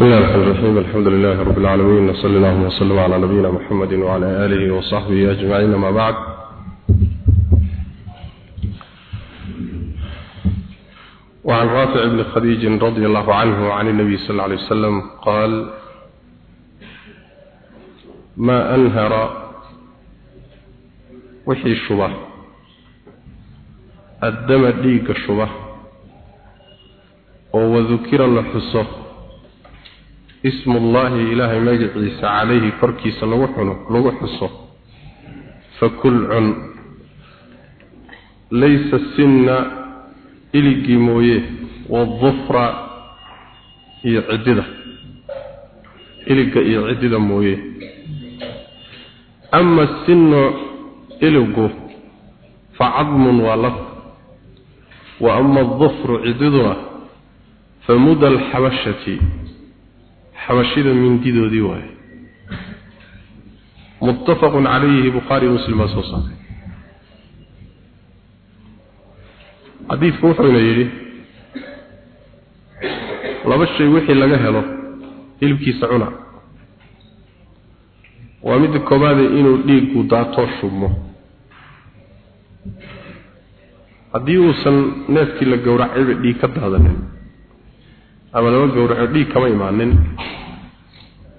بسم الله الرحمن الرحيم الحمد لله رب العالمين وصلى الله وسلم على نبينا محمد وعلى آله وصحبه أجمعين ما بعد وعن رافع بن خديج رضي الله عنه عن النبي صلى الله عليه وسلم قال ما أنهر وحي الشبه الدم ديك الشبه وذكر الحصه ismu ullaahi ilaahay magaciisa calayhi korkiisa lagu xuno lagu xuso. Fakul cun. Laysa sinna iligii mooye wadufra iyo ciddida. Iligga iyo ciddida mooye. Ama sinu iligu fa cadmun waa laf. Wa ama adufru ciddiduna fa muda alxabashati xabashida mindidoodii waaye. Muttafaqun calayhi bukhaari muslim baa soo saaray. Xadiidku wuxuuna yidhi laba shay wixii laga helo hilibkiisa cuna. Waa midda koobaade inuu dhiiggu daatoo shubmo. Haddii uusan neefkii la gowracayba dhiig ka daadanin ama laba gowraco dhiig kama imaanin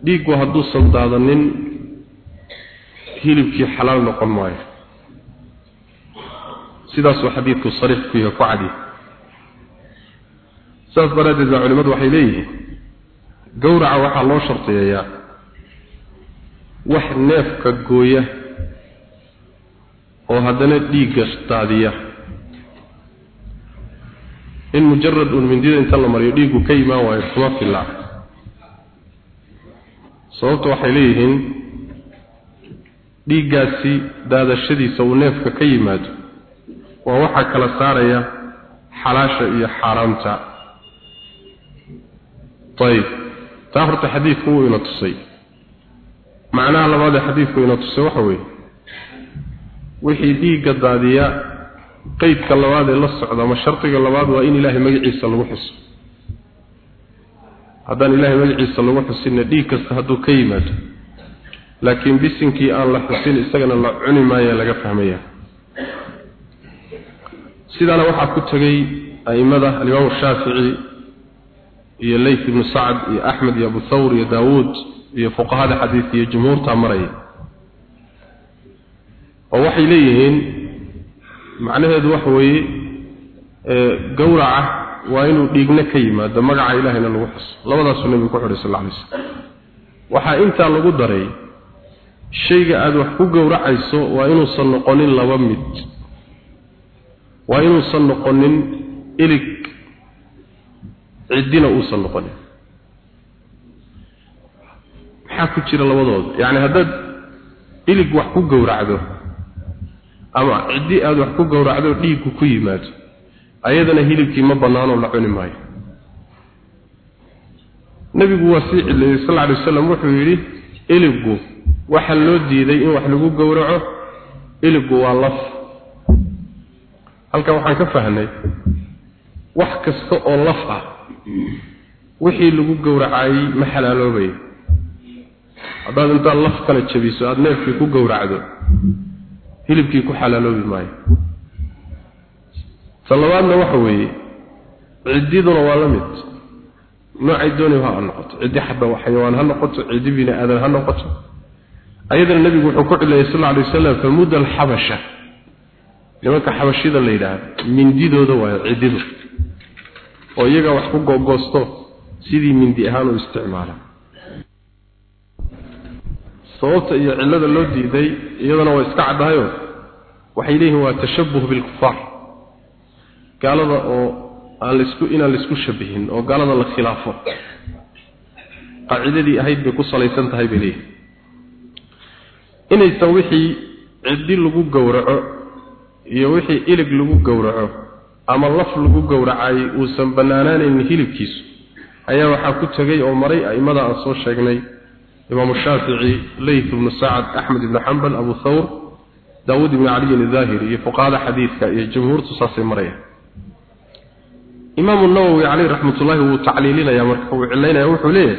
dhiiggu hadduusan daadanin hilibkii xalaal noqon maayo. Sidaasuu xadiidku sariix ku yahay ku cadi. Saas daraaddeed baa culimmadu waxay leeyihiin gowraca waxaa loo shardiyeeyaa wax neefka gooya oo haddana dhiigga daadiya. In mujarad uun mindida inta la mariyo dhiiggu ka imaan waayo kuma filla sababta waxay leeyihiin dhiiggaasi daadashadiisa uu neefka ka yimaado waa waxaa kala saaraya xalaasha iyo xaaraamta ayib taa horta xadiidku wuu ina tusay. Macnaha labaad ee xadiidku ina tusay waxa weeye wixii dhiigga daadiya qeydka labaad ee la socda ama shardiga labaad waa in ilaahay magaciisa lagu xuso haddaan ilaahay magaciisa lagu xusinna dhiig kasta hadduu ka yimaado laakiin bisinkii aan la xusin isagana la cuni maayo laga fahmaya sidaana waxaa ku tegay a'immada alimaamu shaafici iyo leyth ibnu sacd iyo axmed iyo abu thawr iyo daawuud iyo fuqahada xadiidka iyo jumhuurtaa maraya oo waxay leeyihiin macnaheedu waxa weeye gowraca waa inuu dhiigna ka yimaado magaca ilaahayna lagu xuso labadaasuu nebigu ku xidhay sal alay slam waxaa intaa lagu daray shayga aada wax ku gowracayso waa inuusan noqonin laba mid. Waa inuusan noqonin ilig. Ciddina uusan noqonin. Maxaa ku jira labadooda? Yacni haddaad ilig wax ku gowracdo ama ciddi aada wax ku gowracdo dhiigku ku yimaado ayadana hilibkii ma bannaanoo la cuni maayo. Nebigu waa sii cidlayey sal lla alay wasalam wuxuu yidhi iliggu waxaa loo diiday in wax lagu gowraco iliggu waa laf. Halkan waxaan ka fahnay wax kasta oo laf ah wixii lagu gowracaayey ma xalaaloobayo haddaad intaad laf kala jabiso aada neefkii ku gowracdo hilibkii ku xalaaloobi maayo ta labaadna waxa weeye ciddiduna waa la mid. Noocay doonay ha noqoto ciddi xaba xayawaan ha noqoto ciddi bini aadan ha noqoto. Ayadana nebigu wuxuu ku cilayay sal alay wasalam famuda alxabasha nimanka xabashida la yidhaahdo mindidooda waayo ciddidu. Oo iyaga wax ku googoosto sidii mindi ahaan u isticmaala. Sababta iyo cillada loo diiday iyadana waa iska caddahayo. Waxay leeyihiin waa tashabuh bilkufaar gaalada oo aan la isku inaan la isku shabihin oo gaalada la khilaafo. Qaacidadii ahayd bay ku salaysan tahay bay leeyihiin inaysan wixii ciddi lagu gowraco iyo wixii ilig lagu gowraco ama laf lagu gowracay uusan bannaanaanaynin hilibkiisu ayaa waxaa ku tegay oo maray a'immada aan soo sheegnay. Imaamu shaafici leyth ibnu sacad axmed ibnu xambal abu thawr daawuud ibnu caliyin idaahiri iyo fuqahada xadiidka iyo jumhuurtu saasay marayaan imaamu nawowi caleyh raxmatullaahi wuu tacliilinayaa marka wuu cilaynaya wuxuu leeyahay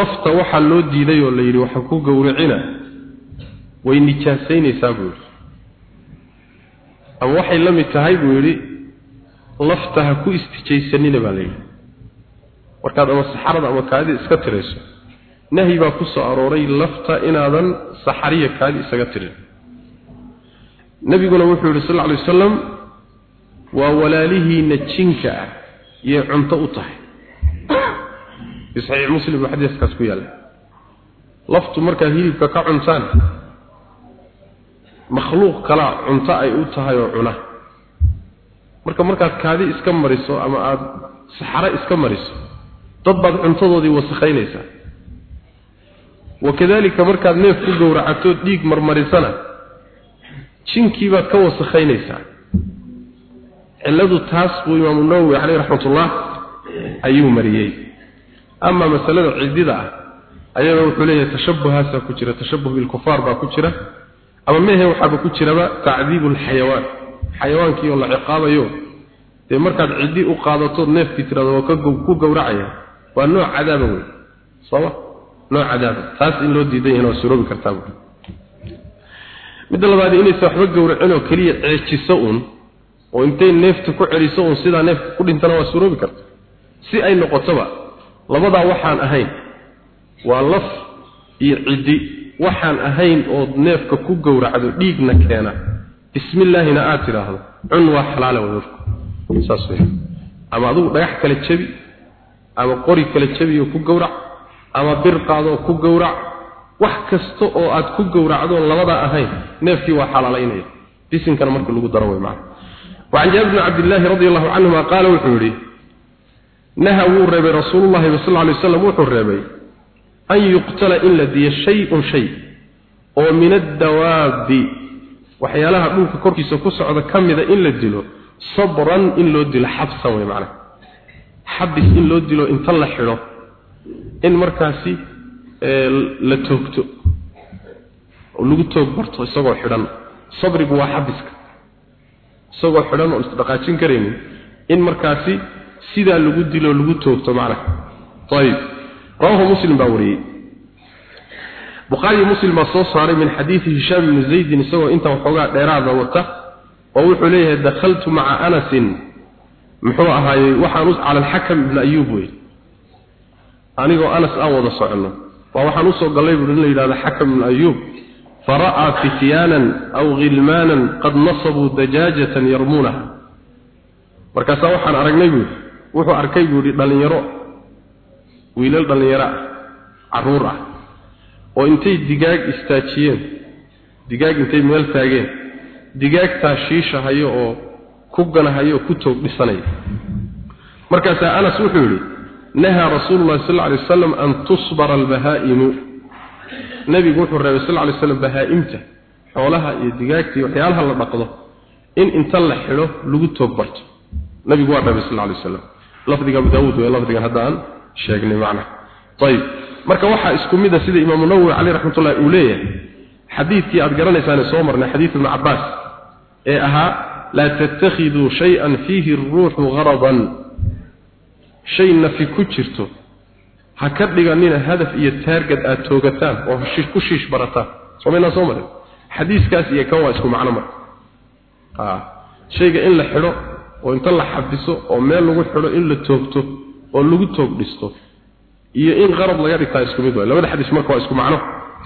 lafta waxaa loo diiday oo la yidhi waxa ku gowracina way nijaasaynaysaa buu yidhi. Ama waxay la mid tahay buu yidhi lafta ha ku istijaysanina baa la yidhi. Markaad ama saxarada ama kaadi iska tirayso nahyi baa ku soo arooray lafta inaadan saxariya kaadi isaga tirin. Nabiguna wuxuu yidhi sal lla alay wasalam waa walaalihiina jinka ah iyo cunto u tahay. Saxiix muslim buu xadiiskaas ku yaalla laftu markaad hilibka ka cuntaan makhluuq kalaa cunto ay u tahay oo cuna. Marka markaad kaadi iska mariso ama aada saxaro iska mariso dad baad cuntadoodii wasakhaynaysaa. Wakadalika markaad neef ku gowracato dhiig marmarisana jinkii baad ka wasakhaynaysaa cilladu taas buu imaamu nawowi caleyh raxmatullah ayuu mariyey. Ama masalada cidida ah ayaga wuxuu leeyahay tashabuhaasaa ku jira tashabuh bilkufaar baa ku jira. Ama mehe waxaaba ku jiraba tacdiibu lxayawaan xayawaankii oo la ciqaabayo dee markaad ciddi u qaadatood neefkii tirado waa ku gowracaya waa nooc cadaaba wey sooma nooc cadaaba. Taas in loo diidan yahin waa suroobi kartaa midda labaad inaysa waxba gowracin oo keliya ceejiso uun oo intay neefta ku celiso uun sidaa neefka ku dhintana waa suroobi karta. Si ay noqotoba labadaa waxaan ahayn. Waa laf iyo ciddi. Waxaan ahayn ood neefka ku gowracdo dhiigna keena. Bismillaahina aad tidhaahdo. Cun waa xalaala wadurku saas wey ama adigu dhagax kala jebi ama qori kala jebiyo ku gowrac ama bir qaadoo ku gowrac. Wax kasta oo aad ku gowracdo labadaa ahayn neefkii waa xalaalaynaya. Bisinkana marka lagu daro wey macana وعن جابر بن عبد الله رضي الله عنهما قال وحوري نهى وربي رسول الله صلى الله عليه وسلم وحوربي أن يقتل إلا دي شيء شيء ومن الدواب وحيالها بلوك كوركي سكوس عذا كم إذا إلا دلو صبرا إن لو دلو حبسا ومعنى حبس إن لو دلو إن طلع حلو إن مركاسي اه لتوكتو ولو توك برتو يسوغو حلان صبري بوا حبسك isagoo xidhan oo isdhaqaajin karaynin in markaasi sidaa lagu dilo lagu toogto macnaha ayib rawahu muslim baa wariyey. Bukhaari muslim baa soo saaray min xadiidi hishaam ibni zaydin isagoo intaa waxoogaa dheeraada wata oo wuxuu leeyahay dakhaltu maca anasin. Muxuu ahaayey waxaan cala alxakam ibni ayuub wey anigoo anas aan wada soconno. Waa waxaan u soo gallay buu in la yidhahdo xakam ibni ayuub فرأى فتيانا أو غلمانا قد نصبوا دجاجة يرمونها markaasa waxaan aragnay buu wuxuu arkay buu dhalinyaro wiilal dhalinyaro caruur ah oo intay digaag istaajiyeen digaag intay meel taageen digaagtaa shiisha hayo oo ku ganahayo ku toog dhisanaya markaasaa anas wuxuu yidhi nahaa rasuulu llahi sal lla alay wasalam an tusbara albahaa'imu nabigu wuxuu reebay sal ly slam bahaa-imta xoolaha iyo digaagta iyo waxyaalaha la dhaqdo in inta la xidho lagu toog barto. Nabigu waa reebay sal lay slam lafdiga abu daawuud wey lafdigan hadda aan sheegnay macnaha ayib. Marka waxaa isku mid a sida imaamu nawowi caleyh raxmatullahi uu leeyahay xadiidkii aad garanaysaane soo marnay xadiid ibnu cabbaas ee ahaa laa tattakhiduu shay-an fiihi aruuxu haradan shay nafi ku jirto ha ka dhiganina hadaf iyo taargad aad toogataan oo ku shiish barataan somaynaa soo marin? Xadiiskaas iyo kan waa isku macno marka. Shayga in la xidho oo inta la xabiso oo meel lagu xidho in la toogto oo lagu toog dhisto iyo in qarad laga dhigtaa isku mid waay. Labada xadiis marka waa isku macno.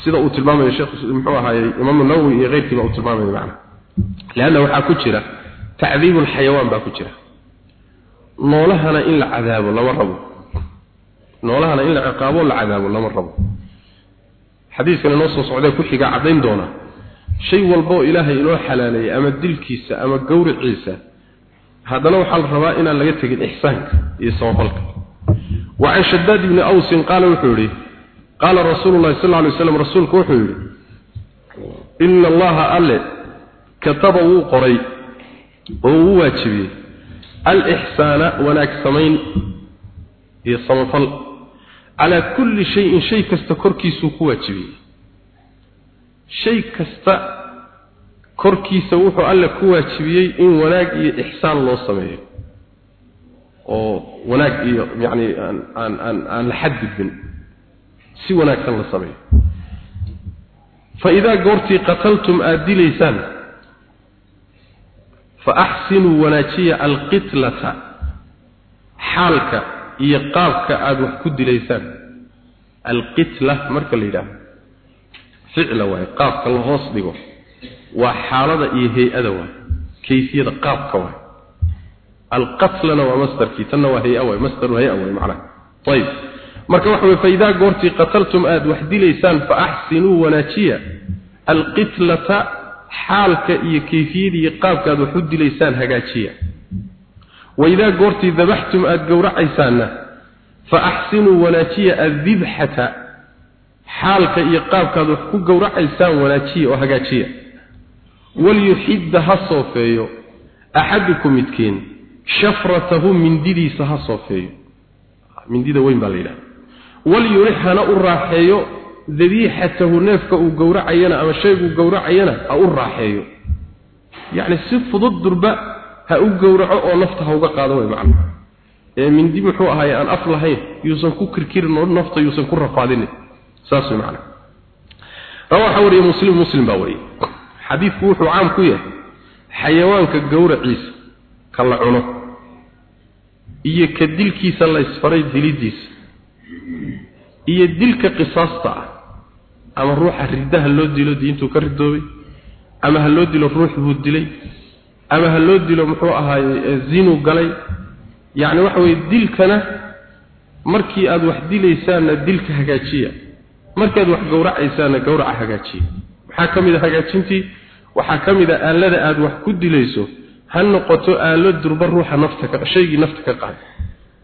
Sida uu tilmaamayo sheekh muxuu ahaayey imaamu nawowi iyo keyrkiiba uu tilmaamayo macna leanna waxaa ku jira tacdiibu lxayawaan baa ku jira. Noolahana in la cadaabo lama rabo noolahana in la ciqaabo la cadaabo lama rabo. Xadiiskana noo soo socdee ku xiga cadayn doona. Shay walba ilaahay inoo xalaaleeyay ama dilkiisa ama gowriciisa haddana waxaa la rabaa inaan laga tegin ixsaanka iyo samafalka wacan shadaad ibni awsin qaala wuxuu yidhi qaala rasuulu llahi sal lla lay slam rasuulku wuxuu yidhi ina allaha alle kataba wuu qoray oo wuu waajibiyey. Alixsaana wanaagsamayn iyo samafal calaa kulli shayin shay kasta korkiisuu ku waajibiyey shay kasta korkiisa wuxuu alle ku waajibiyey in wanaag iyo ixsaan loo sameeyo. Oo wanaag iyo yacni aan aan aan aan la xadgudbin. Si wanaagsan la sameeyo. Fa idaa goortii qataltum aada dilaysaan fa axsinuu wanaajiya alqitlata xaalka iyo qaabka aada wax ku dilaysaan. Alqitla marka la yidhaaho ficla waaye qaabka la hoos dhigo waa xaalada iyo hay'ada waay kayfiyada qaabka waay alqatlana waa masdarkii tanna waa hay'a waay masdaru hay'a waay macnaha. Ayib marka waxa weye faidaa goortii qataltum aada wax dilaysaan fa axsinuu wanaajiya. Alqitlata xaalka iyo kayfiyada iyo qaabka aada wax u dilaysaan hagaajiya waidaa goortii dabaxtum aada gowracaysaanna fa axsinuu wanaajiya addibxata xaalka iyo qaabkaad wax ku gowracaysaan wanaajiya oo hagaajiya walyuxidda ha soofeeyo axadukum midkiin shafratahu mindidiisa ha soofeeyo mindida weyn baa la yidhaha walyurix hana u raaxeeyo dabiixatahu neefka uu gowracayana ama shayguu gowracayana ha u raaxeeyo yacni si fudud durba ha u gowraco oo nafta ha uga qaado way macna. Ee mindi muxuu ahaay aan af lahayn yuusan ku kirkirin oo nafta yuusan ku rafaadinin. Saas way macna. Rawaxa wariye muslim muslim baa wariyey. Xadiidku wuxuu caam ku yahay xayawaanka gowraciisa ka la cuno iyo ka dilkiisa la isfaray dilidiisa iyo dilka qisaasta ah ama ruuxa riddaha loo dilo diintuu ka ridoobay ama ha loo dilo ruux buu dilay ama ha loo dilo muxuu ahaaye zinuu galay. Yacni waxa weye dilkana markii aada wax dilaysaanna dilka hagaajiya. Markaad wax gowracaysaanna gowraca hagaajiya. Maxaa ka mid a hagaajintii waxaa ka mid a aalada aada wax ku dilayso ha noqoto aalo durba ruuxa nafta shaygii nafta ka qaad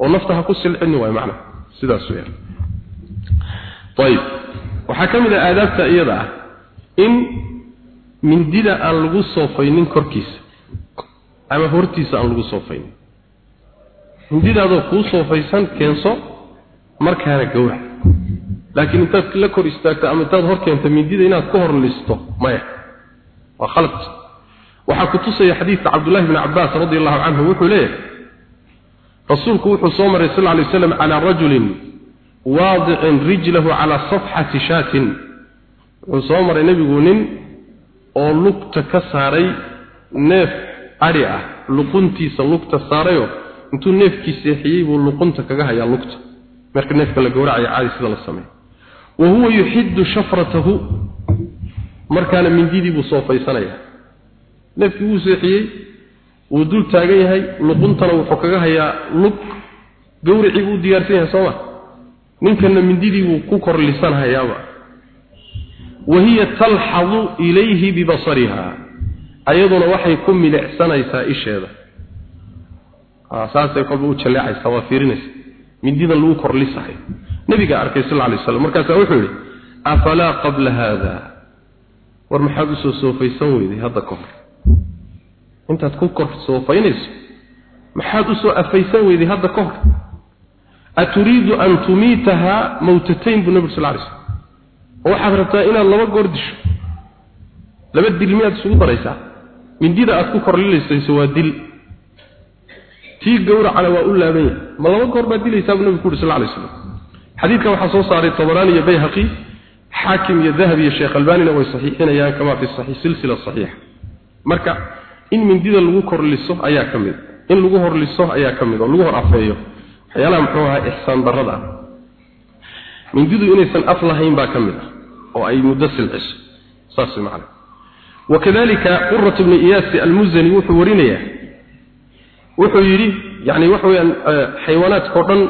oo nafta ha ku silcini waay macnaha sidaas weeyaan. Ayib. Waxaa ka mid a aadaabta iyada ah in mindida aan lagu soofaynin korkiisa ama hortiisa aan lagu soofaynin mindidaadoo kuu soofaysan keenso markaana gowrac laakiin intaad la kor istaagto ama intaad hor keento mindida inaad ka hor listo maya. Waa khalad. Waxaa ku tusaya xadiidka cabdullahi bni cabbaas radi allahu canhu wuxuu leeyahay rasuulku wuxuu soo maray sal lay slam calaa rajulin waadicin rijlahu calaa safxati shaatin. Wuxuu soo maray nebigu nin oo lugta ka saaray neef adhi ah luquntiisa lugta saarayo intuu neefkii seexiyey buu luqunta kaga hayaa lugta. Marka neefka la gowracayo caadi sida la sameeyo. Wa huwa yuxiddu shafratahu markaana mindidii buu soofaysanaya neefkii wuu seexiyey wuu dul taagan yahay luquntana wuxuu kaga hayaa lug gowricii buu diyaarsan yahay sooma ninkana mindidii buu ku kor lisanhayaaba wa hiya talxadu ilayhi bibasariha ayaduna waxay ku milicsanaysaa isheeda. Saasay kolba u jaleecaysaa waa fiirinaysa. Mindidan lagu kor lisahayo nabigaa arkay sal lla lay slam markaasaa wuxuu yidhi afalaa qabla haada war maxaad u soo soofaysan weyday hadda ka hor intaad ku kor soofaynayso maxaad u soo afaysan weyday hadda ka hor aturiidu an tumiitahaa mawtatayn? buu nabig sal lay slm waxaad rabtaa inaad laba goor disho laba dil miyaad isugu daraysaa mindida aad ku korlilaysayso waa dil. Tii gowracana waa u laaban yahay ma laba goor baad dilaysaa buu nabigu ku yuri sal lay slam xadiidkan waxaa soo saaray tabaraani iyo bayhaqi xaakim iyo dahab iyo sheekh albanina way saxiixinayaan kama fi saxiix silsila saxiixa. Marka in mindida lagu korliso ayaa ka mid. In lagu horliso ayaa ka mid oo lagu hor afeeyo waxyaalaha muxuu ahaa ixsaan darrada ah. Mindidu inaysan af lahayn baa ka mid ah oo ay muddo silciso. Saas macna wakadalika qurrat bni iyaasi almuzani wuxuu warinayaa. Wuxuu yidhi yani waxa weeyaan xayawaanaadka o dhan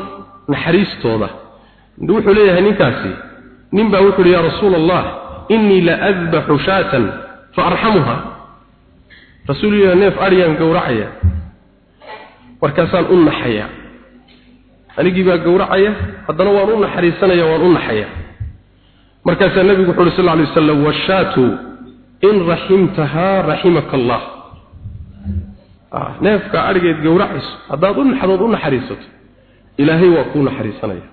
naxariistooda. Wuxuu leeyahay ninkaasi nin baa wuxu uhi yaa rasuula allah innii la adbaxu shaatan fa arxamuha. Rasuul neef aryaan gowracaya. Markaasaan u naxaya. Anigii baa gowracaya haddana waan u naxariisanaya waan u naxaya. Markaasaa nebigu wuxu uhi sal lay wasalam washaatu in raximtahaa raximaka allah neefka adhigeed gowracayso haddaad u naxdood u naxariisato ilaahay waa kuu naxariisanaya.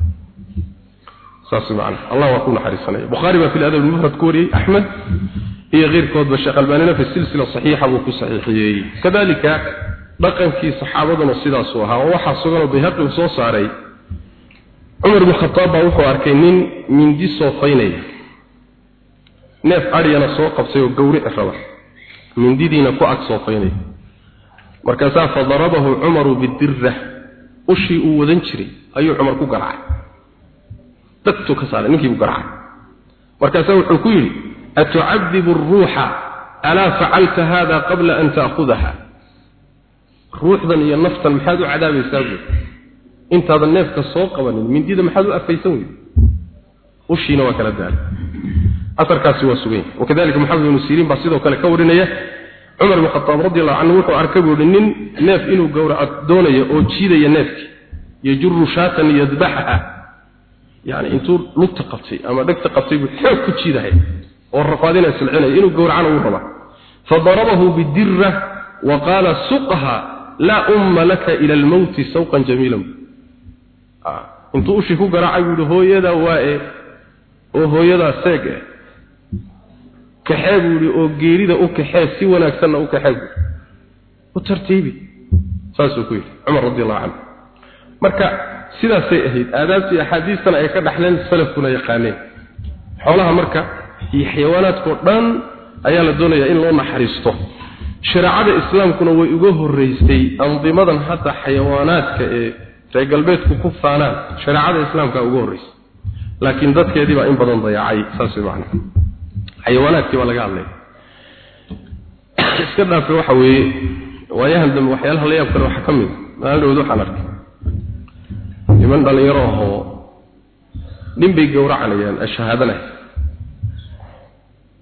Saas macna allah waa kuu naxariisanaya. Bukhaari baa fi ladab almufrad ku wariyey axmed iyo keyrkoodba sheekh albaanina fi silsila saxiixa buu ku saxiixiyey. Kadalika dhaqankii saxaabaduna sidaasuu ahaa oo waxaa suganoo bayhaqi uu soo saaray. Cumar ibn khataab baa wuxuu arkay nin mindi soofaynaya neef adhiyana soo qabtay oo gowrici raba. Mindidiina ku ag soofaynaya markaasaa fadarabahu cumaru bidirra. Ushii uu wadan jiray ayuu cumar ku garacay dagtuu ka saaray ninkii buu garacay markaasaa wuxuu ku yidhi atucadibu aruuxa alaa facalta hada qabla an ta'khudaha? Ruuxdan iyo naftan maxaad u cadaabaysaa buui intaadan neefka soo qabanin mindida maxaad u afaysan weyde ushiina waa kala daalay asarkaasi waa sugan yahay wakadalika maxamed ibnu siriin baa sidoo kale ka warinaya cumar ibn khataab radiallahu canhu wuxuu arkay buu yihi nin neef inuu gowraco doonayo oo jiidaya neefkii yajuru shaatan yadbaxaha yani intuu lugta qabtay ama dhegta qabtay buu xoog ku jiidahay oo rafaadina silcinaya inuu gowracana uu rabaa. Fadarabahu bidirra wa qaala suqha laa umma laka ila almowti sawqan jamiilan. Intuu ushii ku garaacay buu yihi hooyadaa waa e oo hooyadaa seeg eh kaxee buu yihi oo geerida u kaxee si wanaagsanna u kaxee buu. U tartiibi. Saasuu ku yidhi cumar radi allahu canhu. Marka sidaasay ahayd. Aadaabtii axaadiistana ay ka dhaxleen salafkuna yaqaaneen. Xoolaha marka iyo xayawaanaadkao dhan ayaa la doonayaa in loo naxariisto. Shareecada islaamkuna way uga horreysay andimadan hadda xayawaanaadka ee reer galbeedku ku faanaan. Shareecada islaamka uga horreysay. Laakiin dadkeedii baa in badan dayacay saas way macnaha xayawaanaadkii baa laga hadlaya iska dhaafe waxa weeye waayahan dambe waxyaalaha la yaab kale waxaa ka mid maalin dhowd waxaan arkay. Niman dhallinyaro ahoo nin bay gowracanayaan ashahaadanaya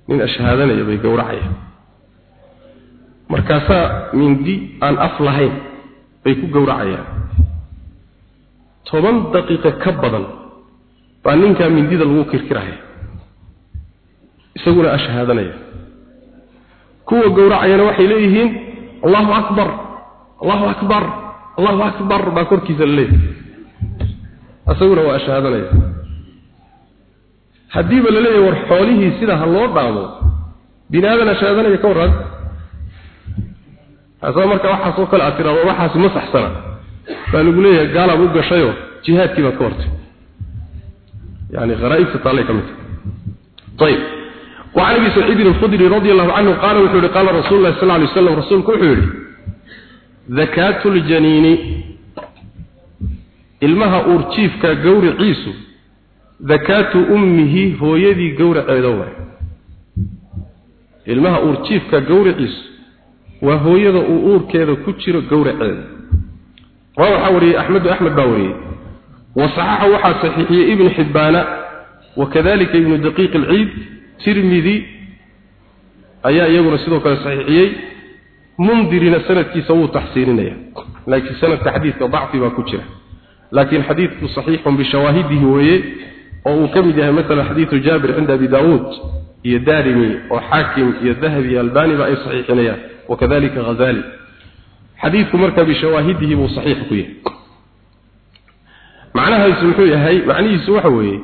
nin ashahaadanaya bay gowracayaan. Markaasaa mindi aan af lahayn bay ku gowracayaan. Toban daqiiqo ka badan baa ninkaa mindida lagu kirkiraya isaguna ashhaadanaya. Kuwa gowracayana waxay leeyihiin allahu akbar allahu akbar allahu akbar baa korkiisa la leeyahay. Isaguna waa ashhaadanaya. Haddiiba la leeyahay war xoolihii sida ha loo dhaamo bini aadan ashhaadanaya ka warran. Asaba marka waxaasoo kale aad tiraado waxaasi ma saxsana baa lagu leeyahay gaalaad u gashayoo jihaadkii baad ka hortay yani kharaa'ibta taallay ka mid tahay ayib وعن ابي سعيد الخدري رضي الله عنه قال وحوري قال رسول الله صلى الله عليه وسلم رسولك وحوري زكاة الجنين ilmaha uurjiifka gowriciisu zakaatu ummihi hooyadii gowraceeda waay ilmaha uurjiifka gowriciisu waa hooyada uu uurkeeda ku jiro gowraceeda waa waxaa wariyey axmedu axmed baa wariyey wasaxaxa waxaa saxiixiyey ibnu xibbaana wakadalika ibnu daqiiq alciid tirmidi ayaa iyaguna sidoo kale saxiixiyey. Mundirina sanadkiisa wuu taxsiininaya laakiin sanadka xadiidka dacfi baa ku jira. Laakiin xadiidku saxiixun bishawaahidihi weeye oo uu ka mid yahay masalan xadiidu jaabir cinda abi daawuud iyo daarimi oo xaakim iyo dahabi iyo albaniba ay saxiixinayaan wakadalika ghazali. Xadiidku marka bishawaahidihi buu saxiix ku yahay. Macnahaasi muxuu yahay macnihiisu waxa weeye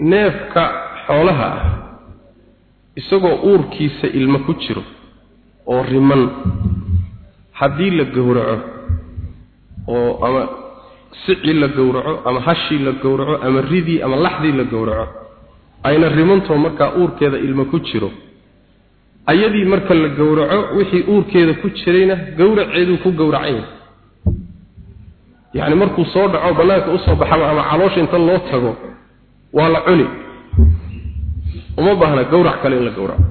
neefka xoolaha ah isagoo uurkiisa ilmo ku jiro oo riman haddii la gowraco oo ama sicii la gowraco ama hashii la gowraco ama ridii ama laxdii la gowraco ayna rimantoo markaa uurkeeda ilmo ku jiro. Ayadii marka la gowraco wixii uurkeeda ku jirayna gowraceeduu ku gowracan yacni markuu soo dhaco bannaanka u soo baxaba ama caloosha inta loo tago waa la cuni. Uma baahna gowrac kale in la gowraco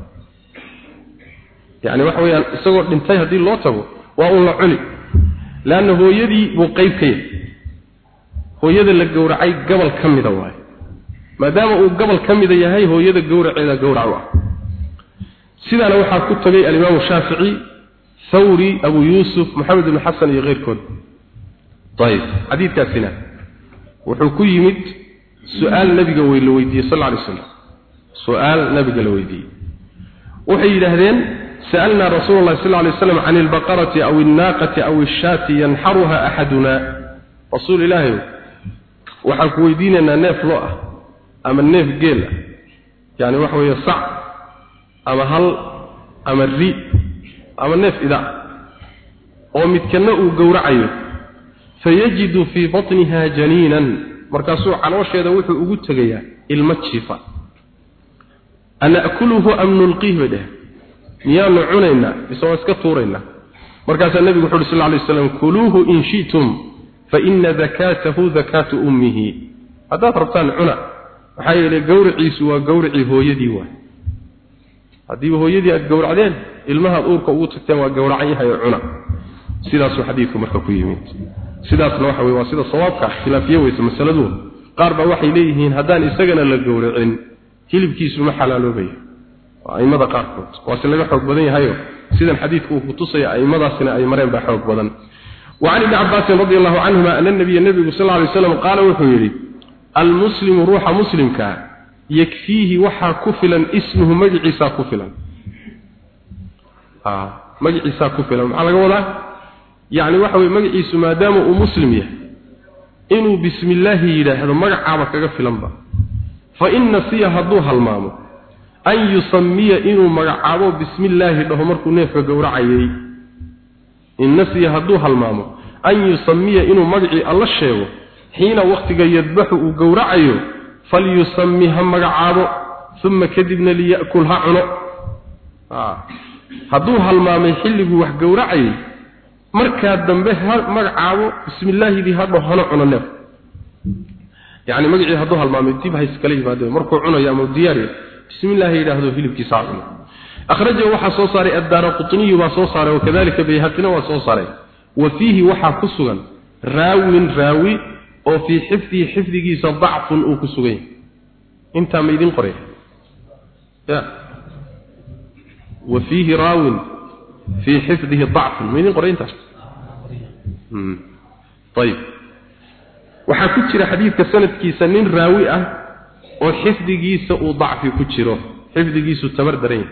yacni waxa weeyaan isagoo dhintay haddii loo tago waa un la cuni. Leanna hooyadii buu qayb ka yahay. Hooyada la gowracay gobol ka mida waaye. Maadaama uu gobol ka mida yahay hooyada gowraceeda gowrac u ah sidaana waxaa ku tagay alimaamu shaafici thawri abu yuusuf maxamed ibnu xasan iyo keyrkood. Ayib xadiidkaasina wuxuu ku yimid su'aal nabiga wey la weydiiyey sal alay slam su'aal nabiga la weydiiyey. Waxay yidhaahdeen sa'alnaa rasuula allahi sal lay slam can ilbaqarati aw ilnaaqati aw ishaati yanxaruha axaduna. Rasuul ilaahay waxaan ku weydiinaynaa neef lo ah ama neef geel ah. Yani waxa weeye sac ama hal ama ri ama neef ida oo midkana uu gowracayo. Fayajidu fii batniha janiinan markaasuu caloosheeda wuxuu ugu tegayaa ilmo jiifa. Anakuluhu am nulqiih bay dheh miyaanu cunaynaa mise iska tuuraynaa. Markaasaa nebigu wuxu uhi sal lla lay slam kuluuhu in shi'tum fa ina dakaatahu dakaatu ummihi. Haddaad rabtaan cuna maxaa yeelay gowriciisu waa gowricii hooyadii waay. Haddiiba hooyadii aad gowracdeen ilmahaad uurka ugu tagteen waa gowracan yahay oo cuna. Sidaasuu xadiidku marka ku yimid sidaasna waxa weye waa sida sawaabka khilaafiye weyse masaladu qaar baa waxay leeyihiin haddaan isagana la gowracin hilibkiisu ma xalaaloobaya aimada qaarkood waase laga xoog badan yahayo sidan xadiidku uu kutusaya aimadaasina ay mareen baa xoog badan وعن ابن عباس رضي الله عنهما أن النبي النبي صلى الله عليه وسلم قال وحيري المسلم روح مسلم كا يكفيه وحا كفلا اسمه مجعسا كفلا آه مجعسا كفلا على قوله yacni waxa weye magaciisu maadaama uu muslim yahay inuu bismiillaahi yidhaahdo magacaaba kaga filanba. Fa in nasiya hadduu halmaamo an yusamiya inuu magacaabo bismillaahi dhaho markuu neefka gowracayey. In nasiya hadduu halmaamo an yusamiya inuu magacii alla sheego xiina wakhtiga yadbaxu uu gowracayo falyusami ha magacaabo uma kadibna liya'kul ha cuno. Ah, hadduu halmaamay xilliguu wax gowracayey markaa dambe ha magacaabo bismillaahidii bi hadho cuno neef. Yani magacii hadduu halmaamay dib ha iskala markuu cunayo ama diyaariyo bismillaahi yidhaahdo hilibkiisa cuno akhrajahu waxaa soo saaray addaara qutniyu baa soo saaray wakadalika bayhaqina waa soo saaray. Wa fiihi waxaa ku sugan raawin raawi oo fii xifdihi xifdigiisa dacfun uu ku sugan yahay intaa ma idin qoray ya. Wa fiihi raawin. في حفظه ضعف ميدين قري انت مم. طيب وحا كتشر حديث كسنة كيسانين راوي أه أو حفظه ضعف كتشره حفظه تمردرين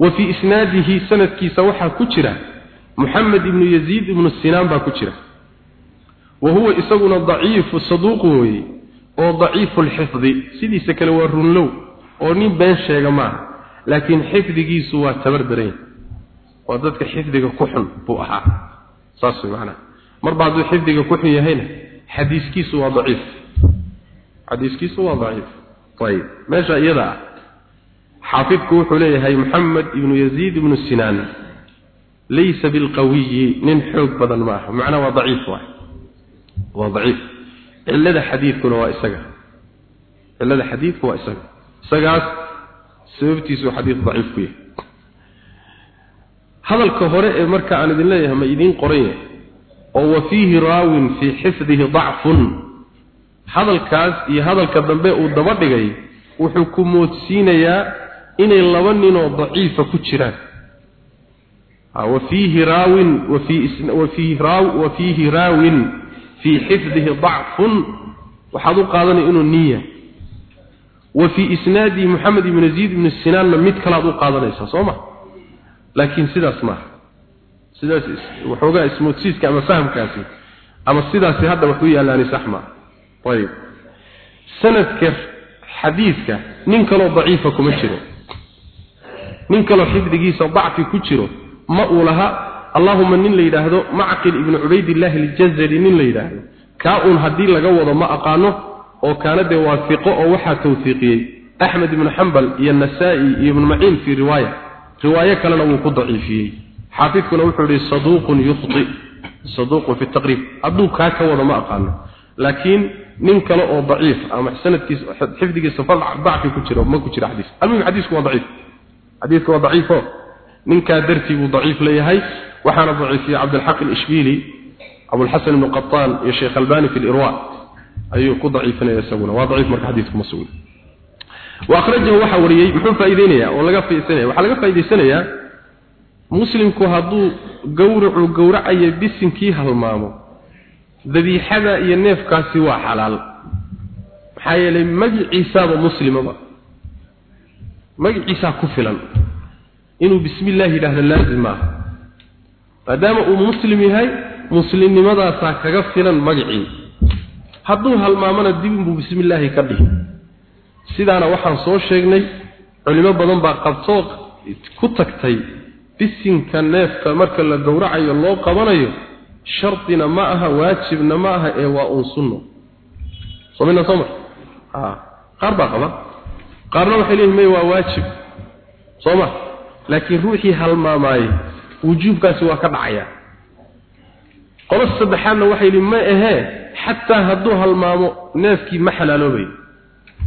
وفي إسناده سند كيسا وحا كجرة محمد بن يزيد بن السنان با كجرة وهو إساقنا ضعيف الصدوق وي أو ضعيف الحفظ سيدي سكال ورنلو أو نين بين شيئا ما لكن حفظ كيسو تبردرين وضدك حفظك كحن بوأها صاصي معنا مر waa dadka xifdiga ku xun buu ahaa. Saas way macnaha marba hadduu xifdiga ku xun yahayna xadiiskiisu waa daciif. Xadiiskiisu waa daciif. Ayib meesha iyada ah xaafidku wuxuu leeyahay maxamed ibnu yaziid ibnu sinaan laysa bilqawiyi nin xoog badan ma aha. Macnaa waa daciif waay. Waa daciif. Cilada xadiidkuna waa isaga. Cilada xadiidku waa isaga. Isagaas sababtiisu xadiid daciif ku yahay hadalka hore ee marka aan idin leeyahay ma idiin qoran oo wa fiihi raawin fii xifdihi dacfun. Hadalkaas iyo hadalka dambe uu daba dhigay wuxuu ku moodsiinayaa inay laba ninoo daciifa ku jiraan. Wa fiihi raawin wa fiihi raawin fii xifdihi dacfun. Waxaad u qaadanay inuu ninya wa fii isnaadihi moxamed ibni ziid ibni sinaanna mid kalaad u qaadanaysaa soo ma? Laakiin sidaas maaha sidaas waxoogaa ismoodsiiska ama fahamkaasi ama sidaasi hadda wax u yaalaani sax maaha ayib. Sanadka xadiidka nin kaloo daciifa kuma jiro. Nin kaloo xifdigiisa dacfi ku jiro ma uu laha allahuma nin la yidhaahdo macqil ibnu cubaydillaahi aljazari nin la yidhaahdo. Kaa uun haddii laga wado ma aqaano oo kaana dee waafiqo oo waxaa tawfiiqiyey axmed ibnu xambal iyo nasaa-i iyo ibnu maciin fii riwaaya riwaayo kalena wuu ku daciifiyey. Xaafidkuna wuxuu yihi saduuqun yukhti saduuqun fi taqriib. Hadduu kaa ka wado ma aqaano. Laakiin nin kale oo daciif ama sanadkiisa xifdigiisa dacfi ku jiro ma ku jira xadiis. Almuhim xadiisku waa daciif. Xadiisku waa daciifo. Ninkaa dartii buu daciif leeyahay. Waxaana daciifiyey cabdilxaq alishbiili abulxasan ibnu qataan iyo sheekh albani fi lirwa ayuu ku daciifinaya isaguna. Waa daciif marka xadiisku ma sugna waakhrajahu waxaa wariyey muxuu faaiideynayaa oo laga faa'iideysanaya waxaa laga faa'iideysanaya muslimku hadduu gowracu gowracayo bisinkii halmaamo dabiixada iyo neefkaasi waa xalaal. Maxaa yeelay magiciisaaba muslimaba magiciisaa ku filan inuu bismi illaahi laazim maaha maadaama uu muslim yahay muslimnimadaasaa kaga filan magicii hadduu halmaamona dibin buu illaahi ka dhihi sidaana waxaan soo sheegnay culimo badan baa qabtoo ku tagtay bisinka neefka marka la gowracayo loo qabanayo shardina ma aha waajibna ma aha ee waa uun sunno. Somina ah qaar baa qaba. Qaarna waxay leeyihiin may waa waajib. Soma laakiin ruuxii halmaamaayey wujuubkaasi waa ka dhacaya. Qolo saddexaadna waxay leeyihiin ma ahee xataa hadduu halmaamo neefkii ma xalaaloobay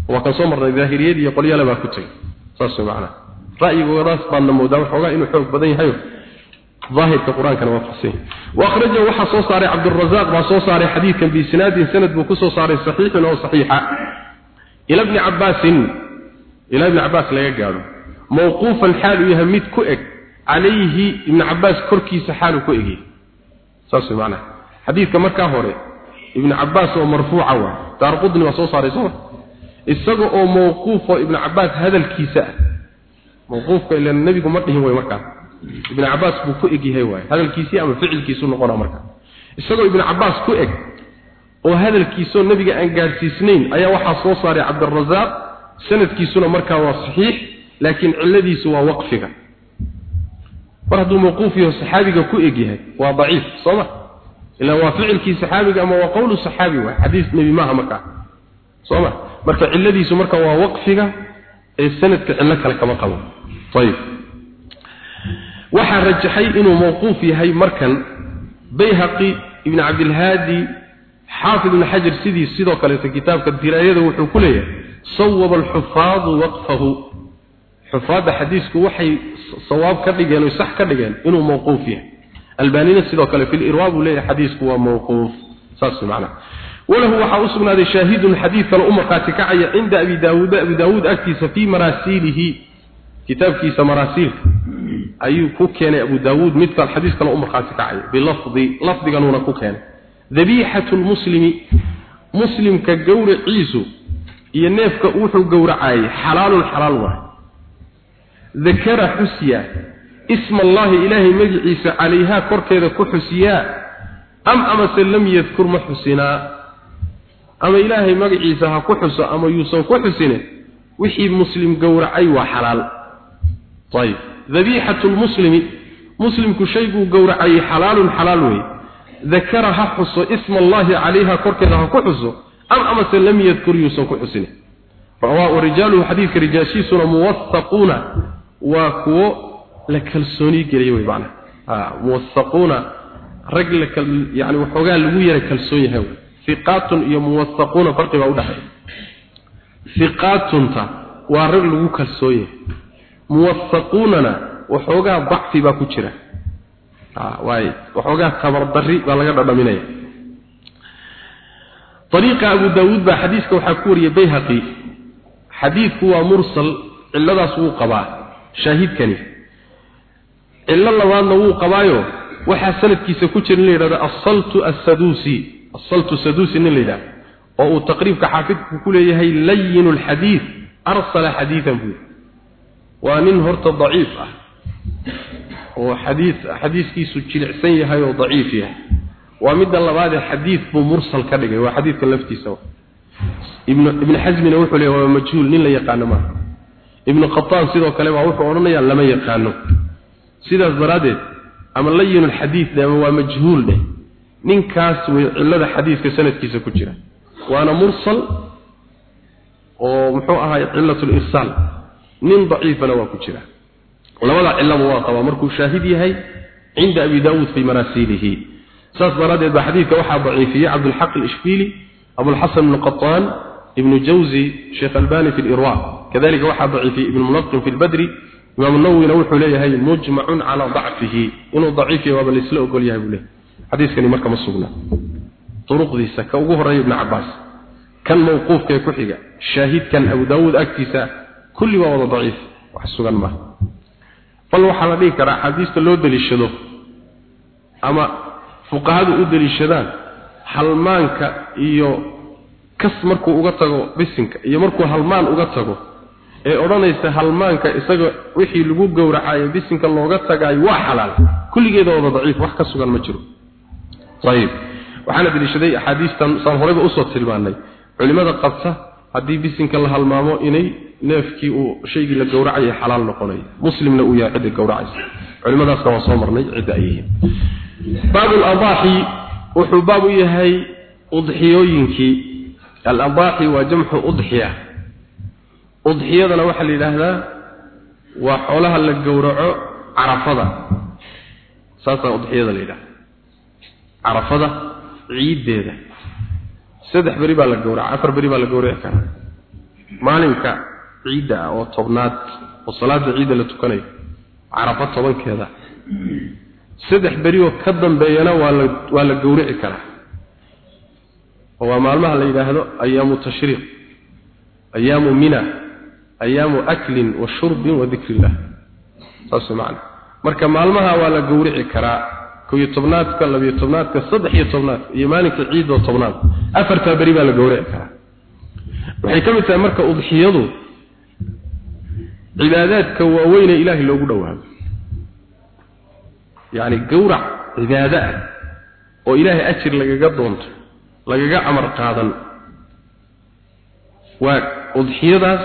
waa kan soo marnay daahiriyad iyo qolyale baa ku tegay saas macnaha ra'yigoodaas baana moodaa waxoogaa inuu xoog badan yahay ظاهر القرآن كان وفقسين وأخرجه وحا صوصاري عبد الرزاق وصوصاري حديثا بسناد سند بكسو صاري صحيح أو صحيحا إلى ابن عباس إلى ابن عباس لا يقالوا موقوفا حال يهمد كؤك عليه ابن عباس كركي سحال كؤكي ساسي معنا حديث كما كهوري ابن عباس ومرفوع دار قدني وصوصاري isaga oo mawquufo ibn cabaas hadalkiisa ah. Mawquufka ila nebigu ma dhihin way markaa ibn cabaas buu ku eg yahay waay. Hadalkiisii ama ficilkiisu noqona markaa isagoo ibn cabaas ku eg oo hadalkiisa nabiga aan gaarsiisnayn ayaa waxaa soo saaray Abd sanadkiisuna markaa waa saxiix laakiin ciladiisu waa waqfiga. Mawquuf mawquufiyo saxaabiga ku eg yahay waa daciif soo ma? Ila waa ficilkii saxaabiga ama waa qawlu saxaabi waa xadiis nebi maaha markaa soma marka ciladiisu marka waa waqfiga ee sanadka cillo kale kama qabo. Ayib waxaa rajaxay inuu mawquuf yahay markan bayhaqi ibn cabdilhaadi xaafid ibn xajar sidii sidoo kaleeta kitaabka diraayada wuxuu ku leeyahay sawaba alxufaadu waqfahu. Xufaadda xadiisku waxay sawaab ka dhigeen oo sax ka dhigeen inuu mawquuf yahay. Albanina sidoo kale fil irwa buu leeyahay xadiisku waa mawquuf. Saas macnaha وله وحا أسمنا هذا شاهد حديث كالأمة كاتكعي عند أبي داود أبي داود أكتس في مراسيله كتاب كيس مراسيل أي كوكيان أبو داود مثل الحديث كالأمة كاتكعي بلفظ لفظ قانون كوكيان ذبيحة المسلم مسلم كجور عيسو ينف كأوحو جور عاي حلال الحلال واحد ذكر حسيا اسم الله إلهي مجعيس عليها كركذا كحسيا أم أما سلم يذكر محسنا ama ilaahay magaciisa ha ku xuso ama yuusan ku xusine wixii muslim gowracay waa xalaal. Ayib dabiixatu lmuslimi muslimku shayguu gowracayay xalaalun xalaal wey dakara ha xuso isma allahi calayha korkeeda ha ku xuso am amase lam yadkur yuusan ku xusine. Rawaa rijaaluhu xadiidka rijaashiisuna muwasaquuna waa kuwo la kalsooni geliya wey macnaha. Muwasaquuna rag la yani waxoogaa lagu yara kalsoon yahay iqaatun iyo muwasaquuna farqi baa udhaxeeya iqaatunta waa rag lagu kalsoon muwasaquunana waxoogaa dacfi baa ku jira. Ah, waay waxoogaa tabardarri baa laga dhadhaminaya. Ariiqa abu daawuud baa xadiiska waxaa ku wariyay bayhaqi. Xadiidku waa mursal ciladaas wuu qabaa shaahidkani. Cillo labaadna wuu qabaayo waxaa sanadkiisa ku jira in la yidhahdo asaltu assaduusi الصلت السدوسي نلدا او تقريب كحافظ كله هي لين الحديث ارسل حديثا به ومن هرت ضعيف وحديث حديث كيسو جلعسن yahay oo ضعيف yahay waa mid labaad xadiis buu mursal ka dhigay waa xadiiska laftiisa ibn ibn hazm wuxuu leeyahay waa majhuul nin la yaqaan ma ibn qattan sidoo kale waa wuxuu oranayaa lama yaqaano sidaas daraadeed ama ninkaas way cilada xadiiska sanadkiisa ku jira. Waana mursal oo muxuu ahaay cilatul irsal. Nin daciifana waa ku jira. Labada cilaba waa qaba markuu shaahid yahay cinda abi daawud fi marasilihi saas daradeed ba xadiidka waxaa daciifiyey cabdulxaq alishbili abulxasan ibnu qataan ibnu jawzi sheekh albani fi lirwa kadalika waxaa daciifiyey ibnu munaqim fi lbadri imaam nawwina wuxuu leeyahay mujmacun calaa dacfihi inuu daciif yahay waaba laisla ogol yahay buu leeyahay xadiiskani marka ma sugna. Turuqdiisa ka ugu horreeya ibn cabbaas. Kan mawquufka ee ku xiga shaahidkan abu daawuud agtiisa kulli waa wada daciif wax sugan ma. Bal waxaa la dhihi karaa xadiista loo daliishado ama fuqahadu u daliishadaan halmaanka iyo kas markuu uga tago bisinka iyo markuu halmaan uga tago ee odhanaysa halmaanka isaga wixii lagu gowracayo bisinka looga tagaayo waa xalaal. Kulligeeda wada daciif wax ka sugan ma jiro ayib waxaana daliishaday axaadiistan saan horeyba u soo tilmaanay. Culimada qabta haddii bisinka la halmaamo inay neefkii uu shaygii la gowracaya xalaal noqonayo muslimna uu yahay cidda gowracaysa. Culimadaasna waa soo marnay cidda ay yihiin baabu ladaaxi wuxuu baab u yahay udxiyooyinkii. Aladaaxi waa jamcu udxiya. Udxiyadana waxaa la yidhaahdaa waa xoolaha la gowraco carafada carafada ciiddeeda saddex beri baa la gowraca afar beri baa la gowraci karaa maalinka ciidda ah oo tobnaad oo salaada ciidda la tukanayo carafo tobankeeda. Saddex beri oo ka dambeeyana waa la waa la gowrici karaa. Oo waa maalmaha la yidhaahdo ayaamu tashriiq ayaamu mina ayaamu aklin wa shurbin wa dikri illah saas macna. Marka maalmaha waa la gowrici karaa kow iyo tobnaadka labiyo tobnaadka saddex iyo tobnaadka iyo maalinka ciid oo tobnaad. Afartaa beri baa la gowrici karaa. Waxay ka mid tahay marka udxiyadu cibaadaadka waaweyn ee ilaahay loogu dhawaado. Yacni gowrac cibaado ah oo ilaahay ajir lagaga doonto lagaga amar qaadan waa udxiyadaas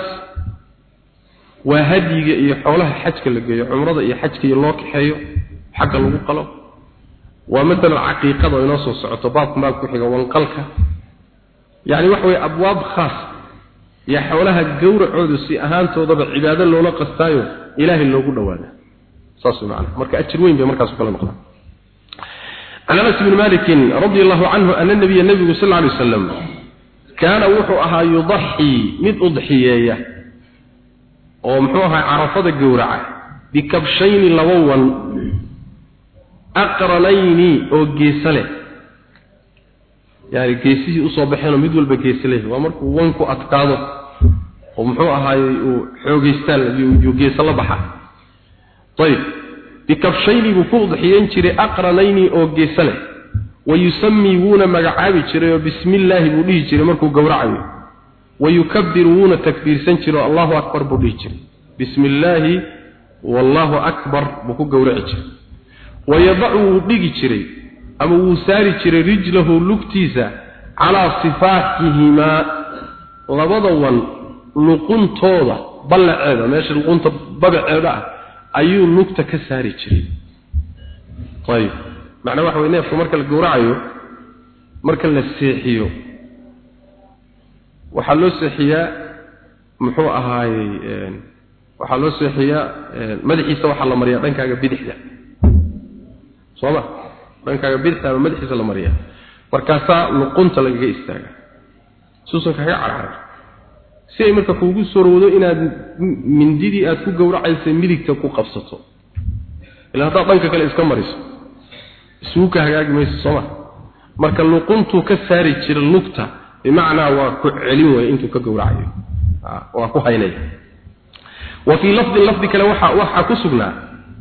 waa hadyiga iyo xoolaha xajka la geeyo cumrada iyo xajka iyo loo kaxeeyo xagga lagu qalo waa maalan caqiiqada oo inoo soo socoto baabka maal ku xiga wanqalka yacni waxa weye abwaab khaas iyo xoolaha gowracoodu si ahaantoodaba cibaado loola qastaayo ilaahay loogu dhawaada saas macna marka ajir weyn bay markaas kala noqdaan عن انس بن مالك رضي الله عنه ان النبي النبي صلى الله عليه وسلم كان وحو اها يضحي مد اضحييه oo muxuu ahaa carafada gowraca bikabshayni labawan aqranayni oo geesa leh. Yaani geesihii u soo baxeen mid walba geesa leh. Waa markuu wanku adkaado oo muxuu ahaayey uu xoogaystaan yuu geesa la baxa. Ayib bikabshayni buu ku udxiyen jiray aqranayni oo geesa leh. Wa wayusami wuuna magacaabi jiray oo bismi illaahi buu dhihi jiray markuu gowracayo wayukabbiru wuuna takbiirsan jiray oo allahu akbar buu dhihi jiray. Bismi illaahi wallahu akbar buu ku gowraci jiray wayadacu wuu dhigi jiray ama wuu saari jiray rijlahu lugtiisa calaa sifaatihimaa labada wan luquntooda ballaceeda meesha luqunta badaceeda ah ayuu lugta ka saari jiray. Ayib. Macnaa waxa weye neefka marka la gowracayo marka la seexiyo waxaa loo seexiyaa muxuu ahaayey waxaa loo seexiyaa madaxiisa waxaa la mariyaa dhankaaga bidixda soma dhankaaga bidxaaba madaxiisa la mariya markaasaa luqunta lagaga istaaga. Suusan kaga carcara si ay marka kuugu sorowdo inaad mindidii aad ku gowracaysa midigta ku qabsato. Ilaa haddaad dhanka kale iska mariso. Isugu ka hagaagi mayso sooma marka luquntuu ka saari jira lugta bimacnaa waa ku celin waya intuu ka gowracayo. Ah, waa ku haynaya. Wa fii lafdin lafdi kale waxaa ku sugnaa.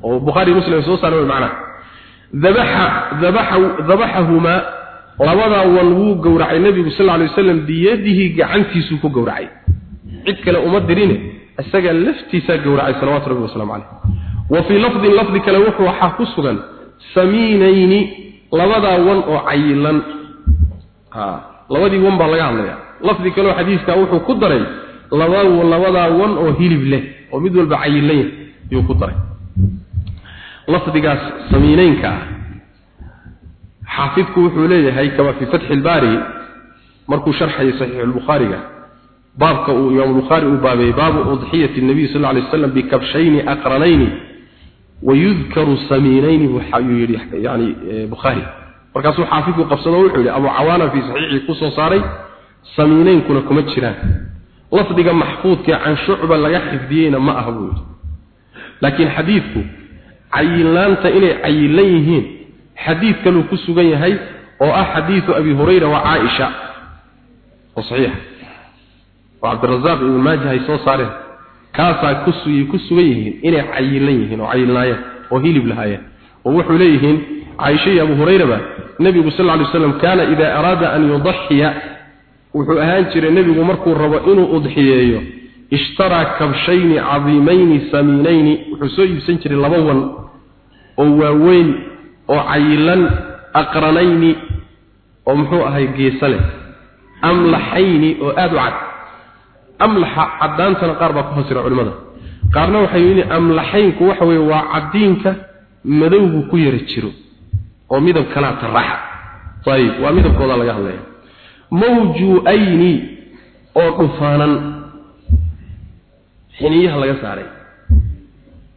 Oo bukhaari muslim soo saaray macnaa dabaxahumaa labadaa wan wuu gowracay nebigu sal lla alay wasalam biyadihi gacantiisuu ku gowracay. Cid kale uma dirine isagaa laftiisaa gowracay salawatu rabbi wasalaamu calayh wa fii lafdin lafdi kale wuxuu waxaa ku sugan samiinayni labadaa wan oo cayilan labadii wan baa laga hadlayaa. Lafdi kaleo xadiidka wuxuu ku daray labadaa wan oo hilib leh oo mid walba cayilan yahay yuu ku daray lafdigaas samiineynka ah. Xaafidku wuxuu leeyahay kama fi fatxi lbaari markuu sharxayay saxiixu lbukhaariga baabka uu imaam bukhaari uu baabeeyey baabu udxiyati nabiy sal alay wasalam bikabshayni aqranayni wayudkaru samiinayni waxayuu yidhi yani bukhaari. Markaasuu xaafidku qabsado wuxuu yidhi abu cawaana fii saxiixii ku soo saaray samiinaynkuna kuma jiraan. Lafdiga maxfuudka can shucba laga xifdiyeyna ma yidhi. Laakiin xadiidku cayinlaanta inay cayilan yihiin. Xadiid kaluu ku sugan yahay oo ah xadiidu abi hurayra wa caaisha. Oo saxiixa oo cabdirazaaq ibn maaja ay soo saareen. Kaasaa kusuyay ku sugan yihiin inay cayilan yihiin oo cayilnaayeen oo hilib lahaayeen. Oo wuxuu leeyihiin caaisha iyo abu hurayraba nebigu sal alay slam kaana idaa araada an yudaxiya wuxuu ahaan jiray nebigu markuu rabo inuu udxiyeeyo oo waaweyn oo cayilan aqranayni oo muxuu ahay geesa leh. Amlaxayni oo aada u cad. Amlaxa caddaantana qaar baa ku fasira culimmada. Qaarna waxay yidhi amlaxaynku waxa weeye waa caddiinka madowgu ku yara jiro oo midab kalaa taraxa ayib waa midabkooda laga hadlaya. Mawjuayni oo dhufaanan. Xiniyaha laga saaray.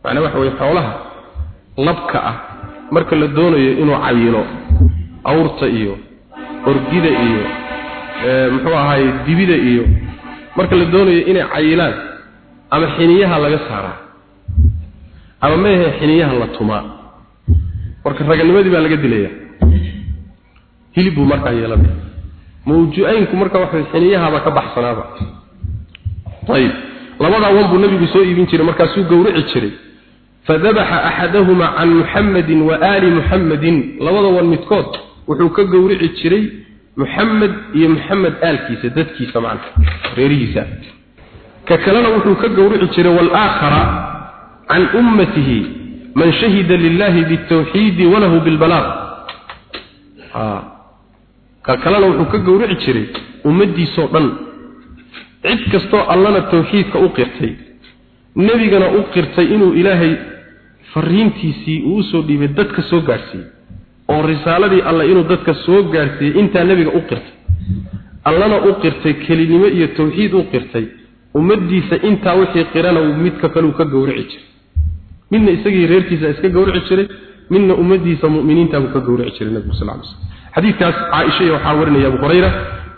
Macnaa waxa weye xoolaha labka ah marka la doonayo inuu cayilo awrta iyo orgida iyo muxuu ahaay dibida iyo marka la doonayo inay cayilaan ama xiniyaha laga saaraa ama meehe xiniyaha la tumaa. Marka raganimadii baa laga dilaya hilib buu markaa yeelanaya. Mawju-aynku marka waxa xiniyahaaba ka baxsanaaba. Ayib labadaa wan buu nabigu soo iibin jiray markaasuu gowrici jiray fadabaxa axadahuma can muxamadin wa aali muxamadin labada wan midkood wuxuu ka gowrici jiray muxamed iyo muxamed aalkiisa dadkiisa macna reerihiisa. Ka kalena wuxuu ka gowrici jiray waalaakhara can ummatihi man shahida lilahi bitawxiidi walahu bilbalaaq ka kalena wuxuu ka gowrici jiray ummadiisoo dhan. Cid kastoo allana tawxiidka u fariintiisii uu u soo dhiibay dadka soo gaadhsiiyey oo risaaladii alle inuu dadka soo gaadhsiiyey intaa nebiga u qirtay. Allana u qirtay kelinimo iyo tawxiid u qirtay. Ummadiisa intaa wixii qirana midka kaleu ka gowrici jiray. Midna isagii reerkiisa iska gowrici jiray midna ummadiisa mu'miniintaabuu ka gowrici jiray nebigu sal ly slm xadiidkaas caaisha iyo waxaa warinaya abu hurayra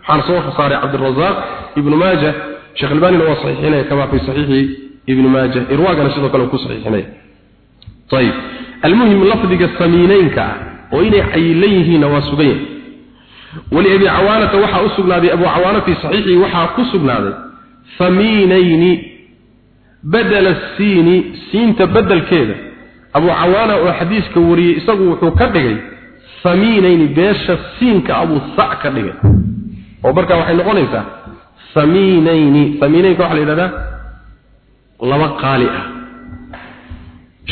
waxaana soo khasaaray cabdirazaaq ibnu maaja sheekh albanina waa saxiixinaya kamaa fi saxiixi ibnu maaja. Irwaagana sidoo kale ku saxiixinaya ayib almuhim lafdiga samiineynka ah oo inay cayilan yihiinna waa sugan yahay waliabi cawaanata waxaa u sugnaaday abu cawaana fii saxiixihi waxaa ku sugnaaday samiinayni badala siini siinta bedelkeeda abu cawaana oo xadiiska wariyey isagu wuxuu ka dhigay samiinayni beesha siinka abuu sac ka dhigay. Oo markaa waxay noqonaysaa samiinayni samiinaynka waxaa la laba qaali ah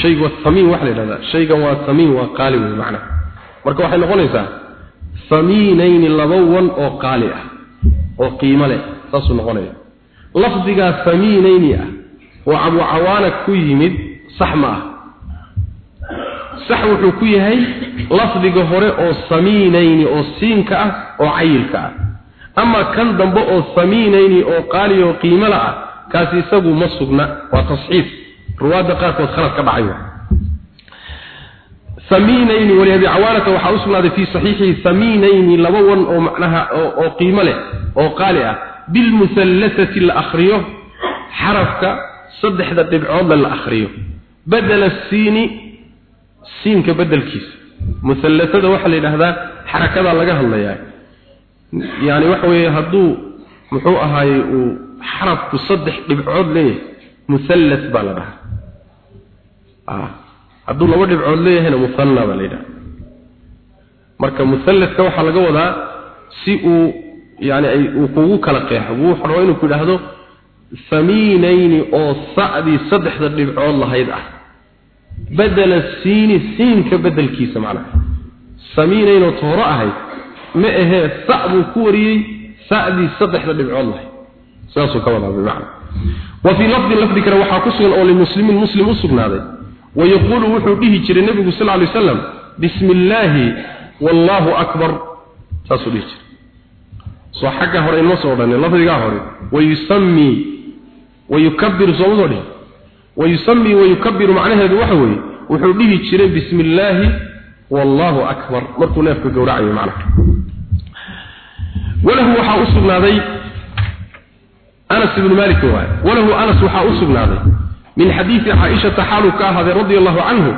shaygu waa samiin waxaa la yidhahdaa. Shaygan waa samiin waa qaali wey macnaha marka waxay noqonaysaa samiinayni laba wan oo qaali ah oo qiimo leh saasuu noqonaya. Lafdigaa samiinayni ah oo abu cawaana ku yimid sax ma ah. Sax wuxuu ku yahay lafdiga hore oo samiinayni oo siinka ah oo cayilka ah. Ama kan dambe oo samiinayni oo qaali oo qiimala ah kaasi isagu ma sugna waa tasxiif ruwaadda qaarkood khalad ka dhacay. Samiinayni waliabi cawaanata waxaa u fii saxiixihi samiinayni laba wan oo macnaha oo qiimo leh oo qaali ah. Bilmuhallasati la akhriyo xarafka saddexda dhibcoodna la akhriyo. Badela siini siinka bedelkiisa muhallasada waxaa la yidhaahdaa xarakadaa laga hadlayaa. Yani waxa weeye hadduu muxuu ahaaye uu xarafku saddex dhibcood leeyahay muhallas baa la dhahaa hadduu laba dhibcood leeyahayna muhanna baa la yidhaha. Marka muhallaska waxaa laga wadaa si uu yani ay uu kugu kala qeexo. Wuu rabaa inuu ku yidhaahdo samiinayni oo sacdii saddexda dhibcood lahayd ah. Badela siini siinka bedelkiisa macnaha. Samiinaynoo tooro ahayd ma ahee sac buu ku wariyey sacdii saddexda dhibcood lahayd. Saasuu ka wadaa bimacna wa fii lafdin lafdi kale waxaa ku sugan oo limuslimin muslim u sugnaaday wayaquulu wuxuu dhihi jiray nebigu sal ly slam bismi illaahi wallaahu akbar saasuu dhihi jiray soo xagga hore inoo soo odhanay lafdigaa hore wayusamii wayukabiru sooma soo dhihi wayusamii wayukabiru macnaheedu waxa weeye wuxuu dhihi jiray bismi illaahi wallaahu akbar markuu neefka gowracayo macnaha walahu waxaa u sugnaaday anas ibnu min xadiidi caaishata xaaluu ka ahaaday radia allahu canhu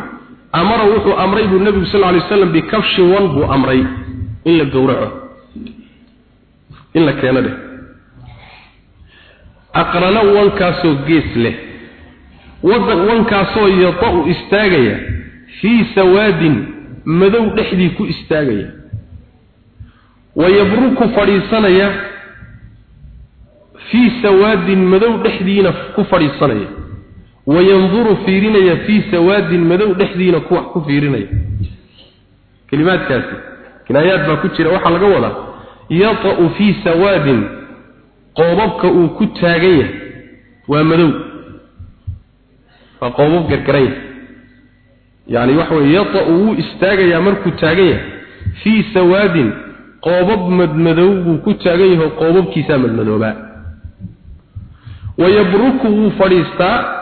amara wuxuu amray buu nebigu sal ly waslam bikabshin wan buu amray in la gowraco in la keeno dheh. Aqrana wankaasoo gees leh wankaasoo yata-u istaagaya fii sawaadin madow dhexdii ku istaagaya. Wayabruku fadhiisanaya fii sawaadin madow dhexdiina ku fadhiisanaya wayanduru fiirinaya fii sawaadin madow dhexdiina ku ku fiirinaya kelimaadkaasi kinaayaad baa ku jira waxaa laga wadaa yata-u fii sawaadin qoobabka uu ku taagan yahay waa madow waa qoobab gargaran yahay yani waxa weye yata'u wuu istaagayaa markuu taagan yahay fii sawaadin qoobab madmadow buu ku taagan yahay qoobabkiisaa madmadoobaa wayabruku wuu fadhiistaa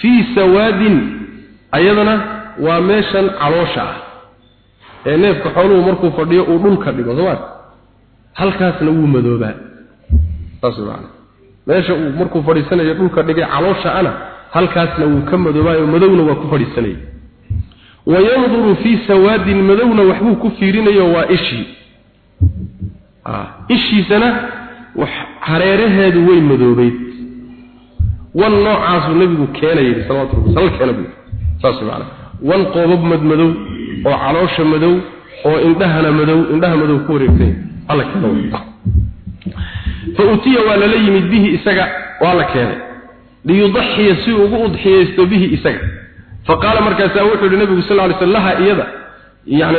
fii sawaadin ayadana waa meeshan caloosha ah. Ee neefka xooluhu markuu fadhiyo uu dhulka dhigo sooma halkaasna wuu madoobaa. Saas macana meesha uu markuu fadhiisanayo dhulka dhigay caloosha ana halkaasna wuu ka madoobaayo madowna waa ku fadhiisanaya wayanduru fii sawaadin madowna waxbuu ku fiirinayo waa ishii. Ishiisana hareeraheedu way madoobeyd wan noocaasuu nabigu keenayay salawatu rabbi sal keena buu saas macana wan qoobab madmadow oo caloosha madow oo indhahana madow indhaha madow ku wareegtay alla keena fa utiya waa lala yimid bihi isaga waa la keenay. Liyudaxiya si ugu udxiyaysto bihi isaga. Faqaala markaasaa wuxuu yihi nabigu sal ly sl laha iyada. Yani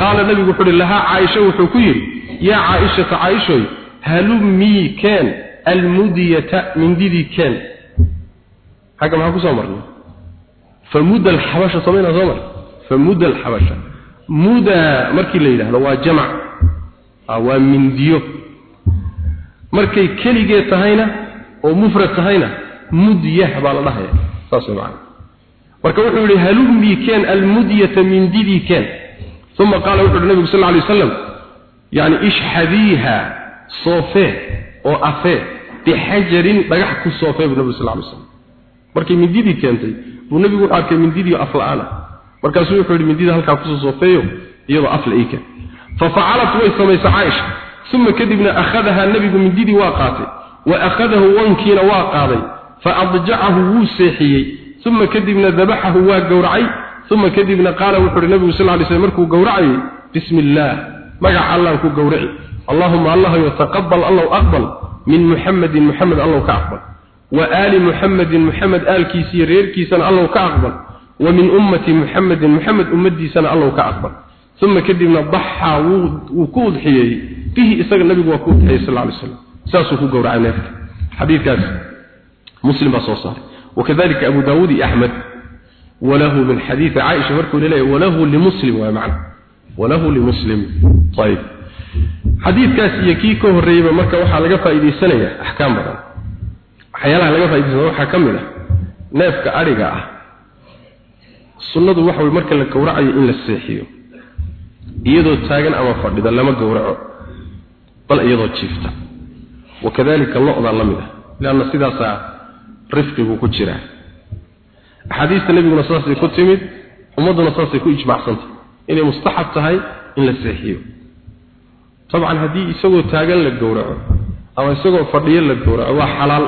qaala nabigu wuxuu yihi lahaa caaisha wuxuu ku yidhi yaa caaishata caaishoy halumii keen almudiyata mindidii keen xagga maxaa ku soo marnay? Famuda alxabasha samayna soo mar famuda alxabasha. Muda markii la yidhaahdo waa jamac. Waa mindiyo. Markay keligee tahayna oo mufrad tahayna mudyah baa la dhahaya. Saas macana marka wuxuu yidhi halumii keen almudyata mindidii keen? Uma qaala wuxu uhi nabigu sal lla alay wasalam yani ishxadiiha soofee oo afee bixajarin dhagax ku soofee buu nabigu sal lla alay markay mindidii keentay buu nabigu wuxuu arkay mindidii af la'aan ah markaasuu wuxuu yidhi mindida halkaa ku soo soofeeyo iyadoo af la ii keen. Fafacalat way samaysay caaisha. Uma kadibna akhadahaa nebigu mindidii waa qaatay. Wa akhadahu wankiina waa qaaday. Fa adjacahu wuu seexiyey. Uma kadibna dabaxahu waa gowracay. Uma kadibna qaala wuxuu uhi nabigu sal ly slm markuu bismi illaah magaca allaan ku gowraci. Allahuma allahayo taqabal allow aqbal. Min muxamadin muxamed allow ka aqbal wa aali muxamedin muxamed aalkiisiiyo reerkiisana allow ka aqbal. Wa min ummati muxamedin muxamed ummadiisana allow ka aqbal. Uma kadibna daxaa wuu ku udxiyeeyey bihi isaga nabigu waa ku udxiyey sal lay slam saasuu ku gowracay neefka xadiidkaas muslim baa soo saaray. Wakadalika abu daawuud iyo axmed walahu min xadiidi caaisha markuu leeyahay walahu limuslim waa macna. Walahu limuslim ayib xadiidkaas iyo kii ka waxyaalaha laga faa'idaysana waxaa ka mid ah neefka adhiga ah. Sunnadu waxa way marka la gowracayo in la seexiyo iyadoo taagan ama fadhida lama gowraco bal iyadoo jiifta. Wakadalika lo-da la mid ah leanna sidaasaa rifqigu ku jiraa. Axaadiista nebiguna saasay ku timid ummadduna saasay ku ijmacsantay inay mustaxab tahay in la seexiyo. Dabcan haddii isagoo taagan la gowraco ama isagoo fadhiyo la gowraco waa xalaal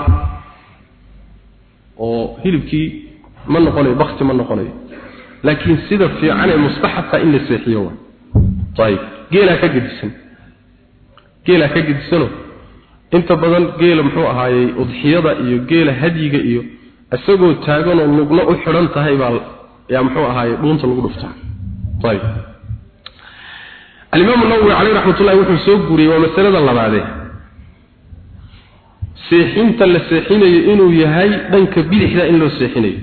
oo hilibkii ma noqonayo bakti ma noqonayo laakiin sida fiican ee mustaxabka in la seexiyo waa. Ayib geelaa ka gedisan. Geelaa ka gedisano. Inta badan geela muxuu ahaayey udxiyada iyo geela hadyiga iyo isagoo taaganoo lugna u xidhan tahay baa yaa muxuu ahaayey dhuunta lagu dhuftaa. Ayib alimaamu nawowi caleyh raxmatullahi wuxuu soo guuriyey waa masalada labaadee seexinta la seexinayo inuu yahay dhanka bidixda in loo seexinayo.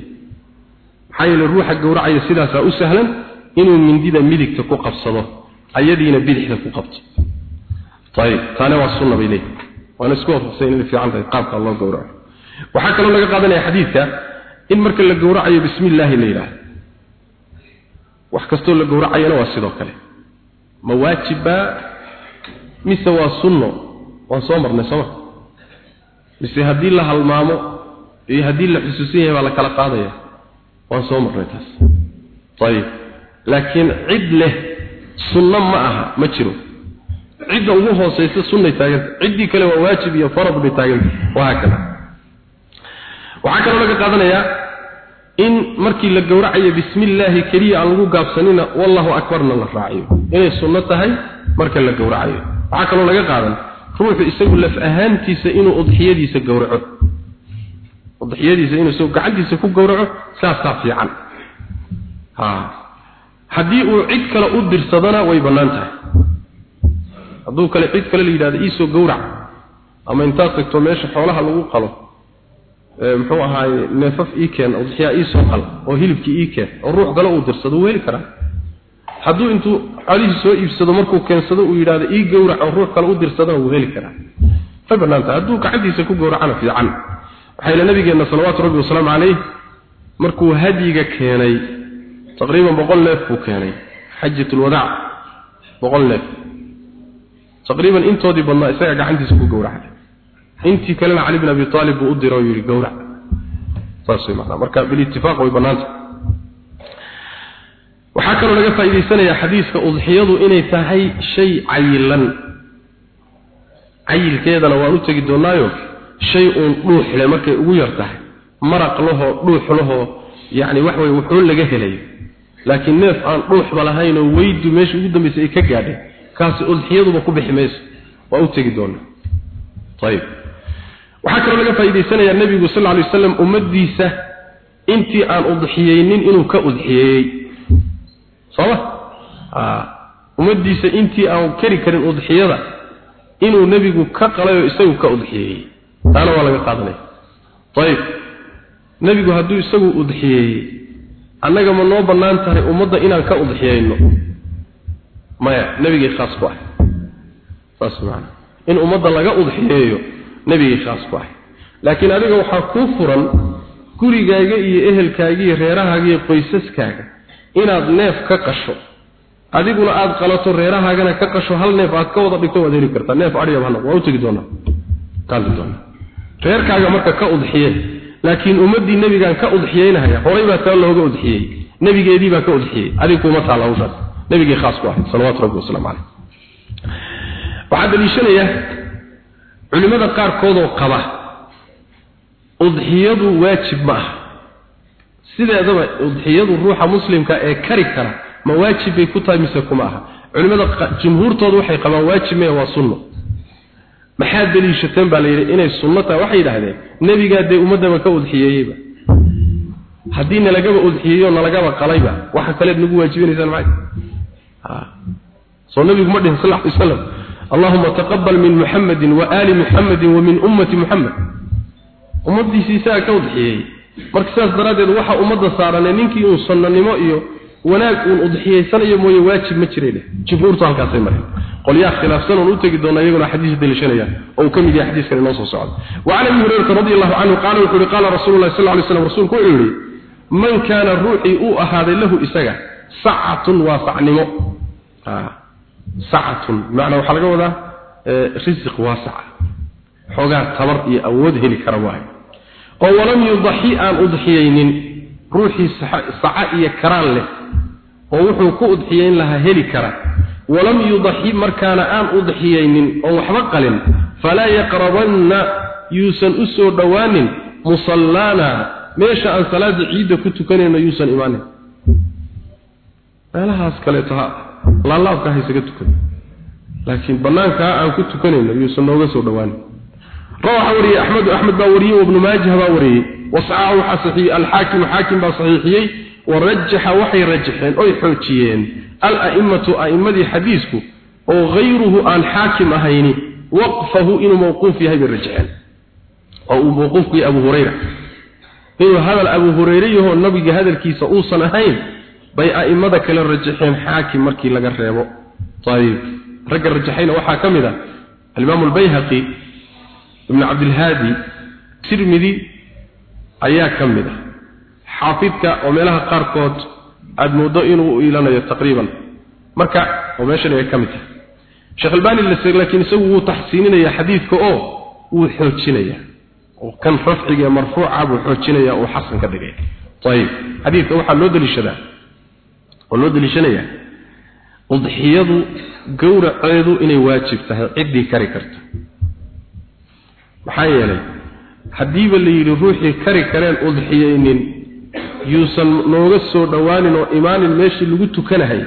Maxaa yeele ruuxa gowracaya sidaasaa u sahlan inuu mindida midigta ku qabsado ayadiina bidixda ku qabto. Ayib taana waa sunna bay leeyihi waana isku waafaqsan inay fiican tahay qaabka loo gowraco. Waxaa kaloo laga qaadanaya xadiidka in marka la gowracayo bismi illaahi la yidhaahdo. Wax kastoo la gowracayana waa sidoo kale. Ma waajibbaa mise waa sunno? Waan soo marnay sooma mise haddii la halmaamo iyo haddii la xusuusan yahay baa la kala qaadaya. Waan soo marnay taas. Ayib laakiin cid leh sunno ma aha ma jiro. Cidda ugu hooseysa sunnay taaganta ciddii kale waa waajib iyo farad bay taaganta wahaakada waxaa kaloo laga qaadanayaa in markii la gowracayo bismi illaahi keliya aan lagu gaabsanina wallahu akbarna la raaciyo. Inay sunno tahay marka la gowracayo. Waxaa kaloo laga qaadan ruuxu isagu laf ahaantiisa inuu udxiyadiisa gowraco. Udxiyadiisa inuu isagu gacantiisa ku gowraco saasaa fiican. Ha. Haddii uu cid kale u dirsadana way bannaan tahay. Hadduu kale cid kale la yidhahdo iisoo gowrac. Ama intaad tagto meesha xoolaha lagu qalo muxuu ahaaye neefaf ii keen udxiyaa ii soo qal oo hilibkii ii keen oo ruux kale uu dirsado wuu heli karaa hadduu intuu xoolihii soo iibsado markuu keensado uu yidhahdo ii gowrac oo ruux kale u dirsadana wuu heli karaa. Way bannaanta hadduu gacantiisa ku gowracana fiican. Waxaa ila nabigeenna salawaatu rabbi wasalaamu calayh markuu hadyiga keenay taqriiban boqol neef buu keenay. Xajatulwadaac boqol neef. Taqriiban intoodii badnaa isagaa gacantiisa ku gowracay intii kalena cali bin abi aalib buu u diray oo yidhi gowrac. Saas way macnaa marka bilitifaaq way bannaanta waxaa kaloo laga faa'iidaysanayaa xadiiska udxiyadu inay tahay shay cayilan cayilkeedana waan u tegi doonaayo shay uun dhuuxle markay ugu yar tahay. Maraq lahoo dhuux lahoo yacni wax weye wuxuu laga helayo. Laakiin neef aan dhuuxba lahaynoo weydu meesha ugu dambaysa ay ka gaadhay kaasi udxiyaduba ku bixi mayso. Waa u tegi doonaa ayib waxaa kaloo laga faa'iidaysanayaa nebigu sal lla lay waslam ummaddiisa intii aan udxiyeynin inuu ka udxiyeeyey sooma ummaddiisa intii aan kari karin udxiyada inuu nebigu ka qalay oo isagu ka udxiyeeyey taana waa laga qaadanaya ayib nebigu hadduu isagu udxiyeeyey annaga ma noo bannaan tahay ummadda inaan ka udxiyeyno maya nebigii khaas ku ah saas macanaa in ummadda laga udxiyeeyo nebigii khaas ku ah laakiin adiga waxaa kuu furan gurigaaga iyo ehelkaaga iyo reerahaaga iyo qoysaskaaga inaad neef ka qasho. Adiguna aad qalato reerahaagana ka qasho hal neef aad ka wada dhigto waad heli kartaa neef adhiyab hana waa u tegi doonaa kaali doonaa reerkaaga marka ka udxiye laakiin ummaddii nebigaan ka udxiyeynahaya horay baa taa looga udxiyey. Nebigeedii baa ka udxiyey. Adiga kuma taala hawshaas nebigii khaas ku ahay salawaatu rabbi wasalaamu caleyh waxaa daliishanaya culimmada qaarkoodoo qaba udxiyadu waajib ma aha sideedaba udxiyadu ruuxa muslimka ee kari kara ma waajib bay ku tahay mise kuma aha? Culimmada jumhuurtoodu waxay qabaan waajib maya waa sunno. Maxaa daliishateen baa la yidhi? Inay sunno tahay. Waxay yidhaahdeen nebigaa dee ummaddaba ka udxiyeeyeyba haddii nalagaba udxiyeeyo nalagaba qalayba waxa kaleed nagu waajibinaysaan maxay soo nebigu ma dhihin sal alay slam allahuma taqabal min muxamedin wa aali muxamedin wa min ummati muxamed ummaddiisii isagaa ka udxiyeeyey marka saas daraaddeed waxa ummadda saaran ninkii uu sunnanimo iyo wanaag uun udhixiyaysan mooye waajib ma jireen jumhuurtu halkaasay mareen. Qoliyaa khilaafsan oo u tagi doona iyaguna xadiis dilishanaya oo ka mid yahay xadiiska inoo soo socdo wa abi ibn radi radiyallahu canhu qaala wuxuu qaala rasuulullaahi sal lay wasallam rasuulku wuxuu yiri man kaana ruuxii uu ahaaday lahu isaga sacatun waa sacnimo. Ah, sacatun. Sa'atun waxaa laga wadaa eh, rizq wasi'a xoogaa tabar iyo awood heli kara waayo oo walam yudhi aan udhiyaynin ruuxi saca iyo karaan leh oo wuxuu ku udhiyeyn lahaa heli kara. Walam yudhi markaana aan udhiyaynin oo waxba qalin fala yaqrabanna yuusan u soo dhawaanin musallana meesha aan salaada ciida ku tukanayno yuusan imaanin. Meelahaas kaleeto ha laalaabka ha isaga tukan laakiin banaankaa aan ku tukanayno yuusan nooga soo dhawaanin روح وري أحمد أحمد باوري وابن ماجه باوري وصعاه حصحي الحاكم حاكم باصحيحي ورجح وحي رجحين أي حوتيين الأئمة أئمة حديثك وغيره عن حاكم أهيني وقفه إنه موقوف في هذه الرجحين أو موقوف في أبو هريرة إنه هذا أبو هريرة هو النبي هذا الكيس أوصل هين بي أئمة كلا الرجحين حاكم مركي لقربه طيب رجل الرجحين وحاكم ذا الإمام البيهقي ibn abd al-hadi tirmidhi ayaa kamida ah. xaafidka oo meelaha qaarkood aad muddo inuu iilanayo taqriiban. Marka oo meeshan ay kamida sheekh albani lasir laakiin isagu wuu tahsiininaya xadiidka oo wuu xoojinaya. Oo kan rafciga marfuuca buu xoojinaya oo xasan ka dhigay. Ayib. Xadiidka waxaa loo deliishadaa oo loo dalishanaya udxiyadu gowraceedu inay waajib tahay ciddii kari karto maxaa yeelay haddiiba la yidhi ruuxii kari kareen udxiyeynin yuusan nooga soo dhowaanin oo imaanin meeshii lagu tukanahay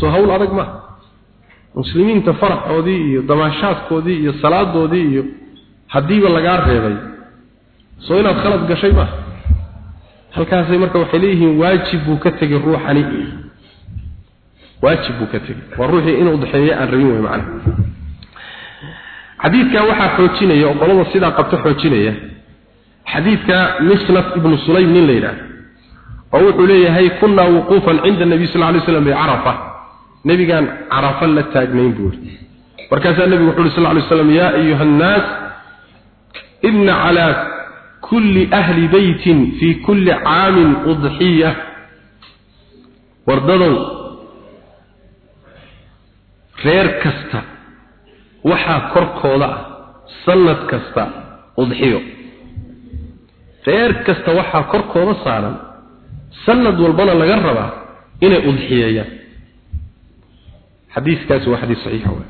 soo hawl adag ma. Muslimiinta faraxoodii iyo damaashaadkoodii iyo salaadoodii iyo haddiiba lagaa reebay soo inaad khalad gashay ma. Halkaasay marka waxay leeyihiin waajib buu ka tegey ruuxani. Waajib buu ka tegey. Waa ruuxii inuu udxeeyo aan rabin wey macnaha xadiidka waxaa xoojinaya oo qolada sidaa qabto xoojinaya. Xadiidka misnaf ibnu sulaym nin la yidhaah oo wuxuu leeyahay kunnaa wuquufan cinda nabiy sal lay slam bicarafa nebigaan carafa la taagnayn buuri markaasaa nebigu wuxu uhi sal lay slam yaa ayuha annaas ina calaa kulli ahli beytin fii kulli caamin udxiya wardadow reer kasta waxaa korkooda ah sanad kasta udxiyo. Reer kasta waxaa korkooda saaran sanad walbana laga rabaa inay udxiyeeyaan. Xadiiskaasi waa xadiis saxiixa wey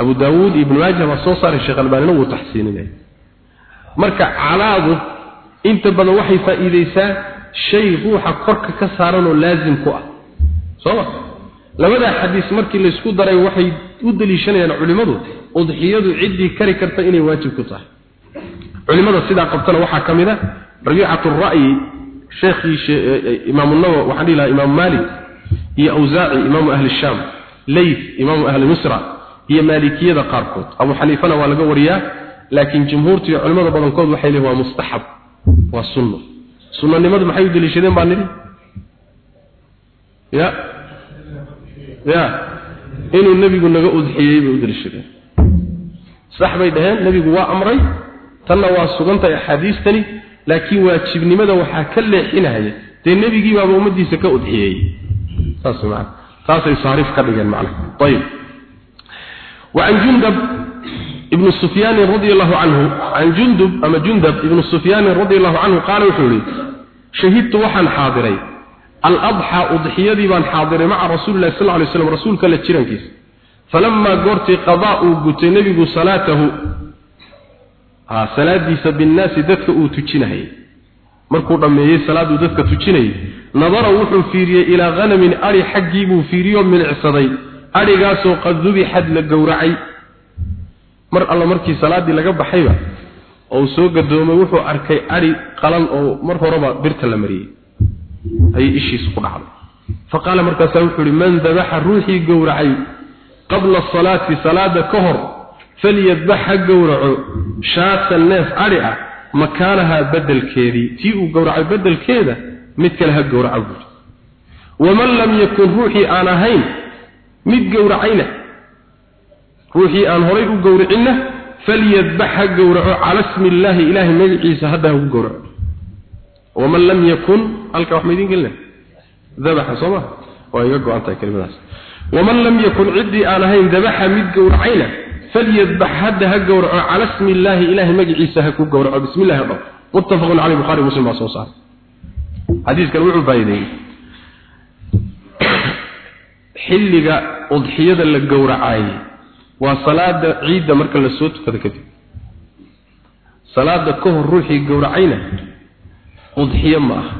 abu daawuud ibnu maaja baa soo saaray sheekh albaanina wuu taxsiininaya marka calaadu inta badan waxay faa'iideysaa shay ruuxa korka ka saaran oo laazim ku ah. Soo ma? Labadaa xadiis markii laysku daray waxay u daliishanayaan culimmadu udxiyadu ciddii kari karta inay waajib ku tahay. Culimmada sidaa qabtana waxaa ka mid a rabiicatu ra'yi sheekhii imaamu nawawi waxaan dhihi lahaa imaamu maalik iyo awsaaci imaamu ahli shaam layth imaamu ahli misra iyo maalikiyada qaarkood. Abu xaniifana waa laga wariyaa laakiin jumhuurta iyo culimmada badankood waxay leeyihiin waa mustaxab waa sunno. Sunnanimadu maxay u daliishadeen baa nidhi? Ya? Ya inuu nebigu naga udxiyey bay u daliishadeen sax bay dhaheen nebigu waa amray tanna waa sugantahay axaadiistani laakiin waajibnimada waxaa ka leexinaya dee nebigii baaba ummaddiisa ka udxiyeeyey saas macana taasay saarif ka dhigeen macnaha ayib وعن جندب ابن سفيان رضي الله عنه عن جندب أما جندب ابن سفيان رضي الله عنه قال وحولي شهدت وحن حاضري aladxa udxiyadii baan xaadiray maca rasuulillahi sal alay slam rasuulka la jirankiisa. Falamaa goortii qadaa uu gutay nebigu salaatahu salaadiisa binnaasi dadka uu tujinahayay markuu dhammeeyey salaaduu dadka tujinayay. Nadara wuxuu fiiriyey ilaa hanamin ari xaggii buu fiiriyo milicsaday. Arigaasoo qad dubixad la gowracay. Mar alla markii salaaddii laga baxayba oo uu soo gadoomay wuxuu arkay ari qalan oo mar horeba birta la mariyey ay ishiis ku dhacday. Faqala markaas wuxuu yiri man dabaha ruuxi gowracay qabla salati salada kahor falyadbaha gowraco shaata neef ari ah makaanaha badalkeedii tii uu gowracay badalkeeda mid kale ha gowraco waman lam yakun ruuxi aan ahayn mid gowracayna ruuxii aan horay u gowricinna falyadbax ha gowraco cala ismi illaahi ilaahay magaciisa hadda ha ugu gowraco waman lam yakun halka wax ma idiin gelina dabaxa soo maha waa iga go-an tahay kelimadaas waman lam yakun ciddii aan ahayn dabaxa mid gowracayna falyadbax hadda ha gowraco cala ismi illaahi ilaahay magaciisa ha ku gowraco bismi illahi dhab muttafaqun caleyh bukhari muslim baa soo saaray xadiiskan wuxuu faa'iideeyey xilliga udxiyada la gowracaayey waa salaada ciidda marka la soo tukado kadib salaada ka hor ruuxii gowracayna udxiyo ma aha.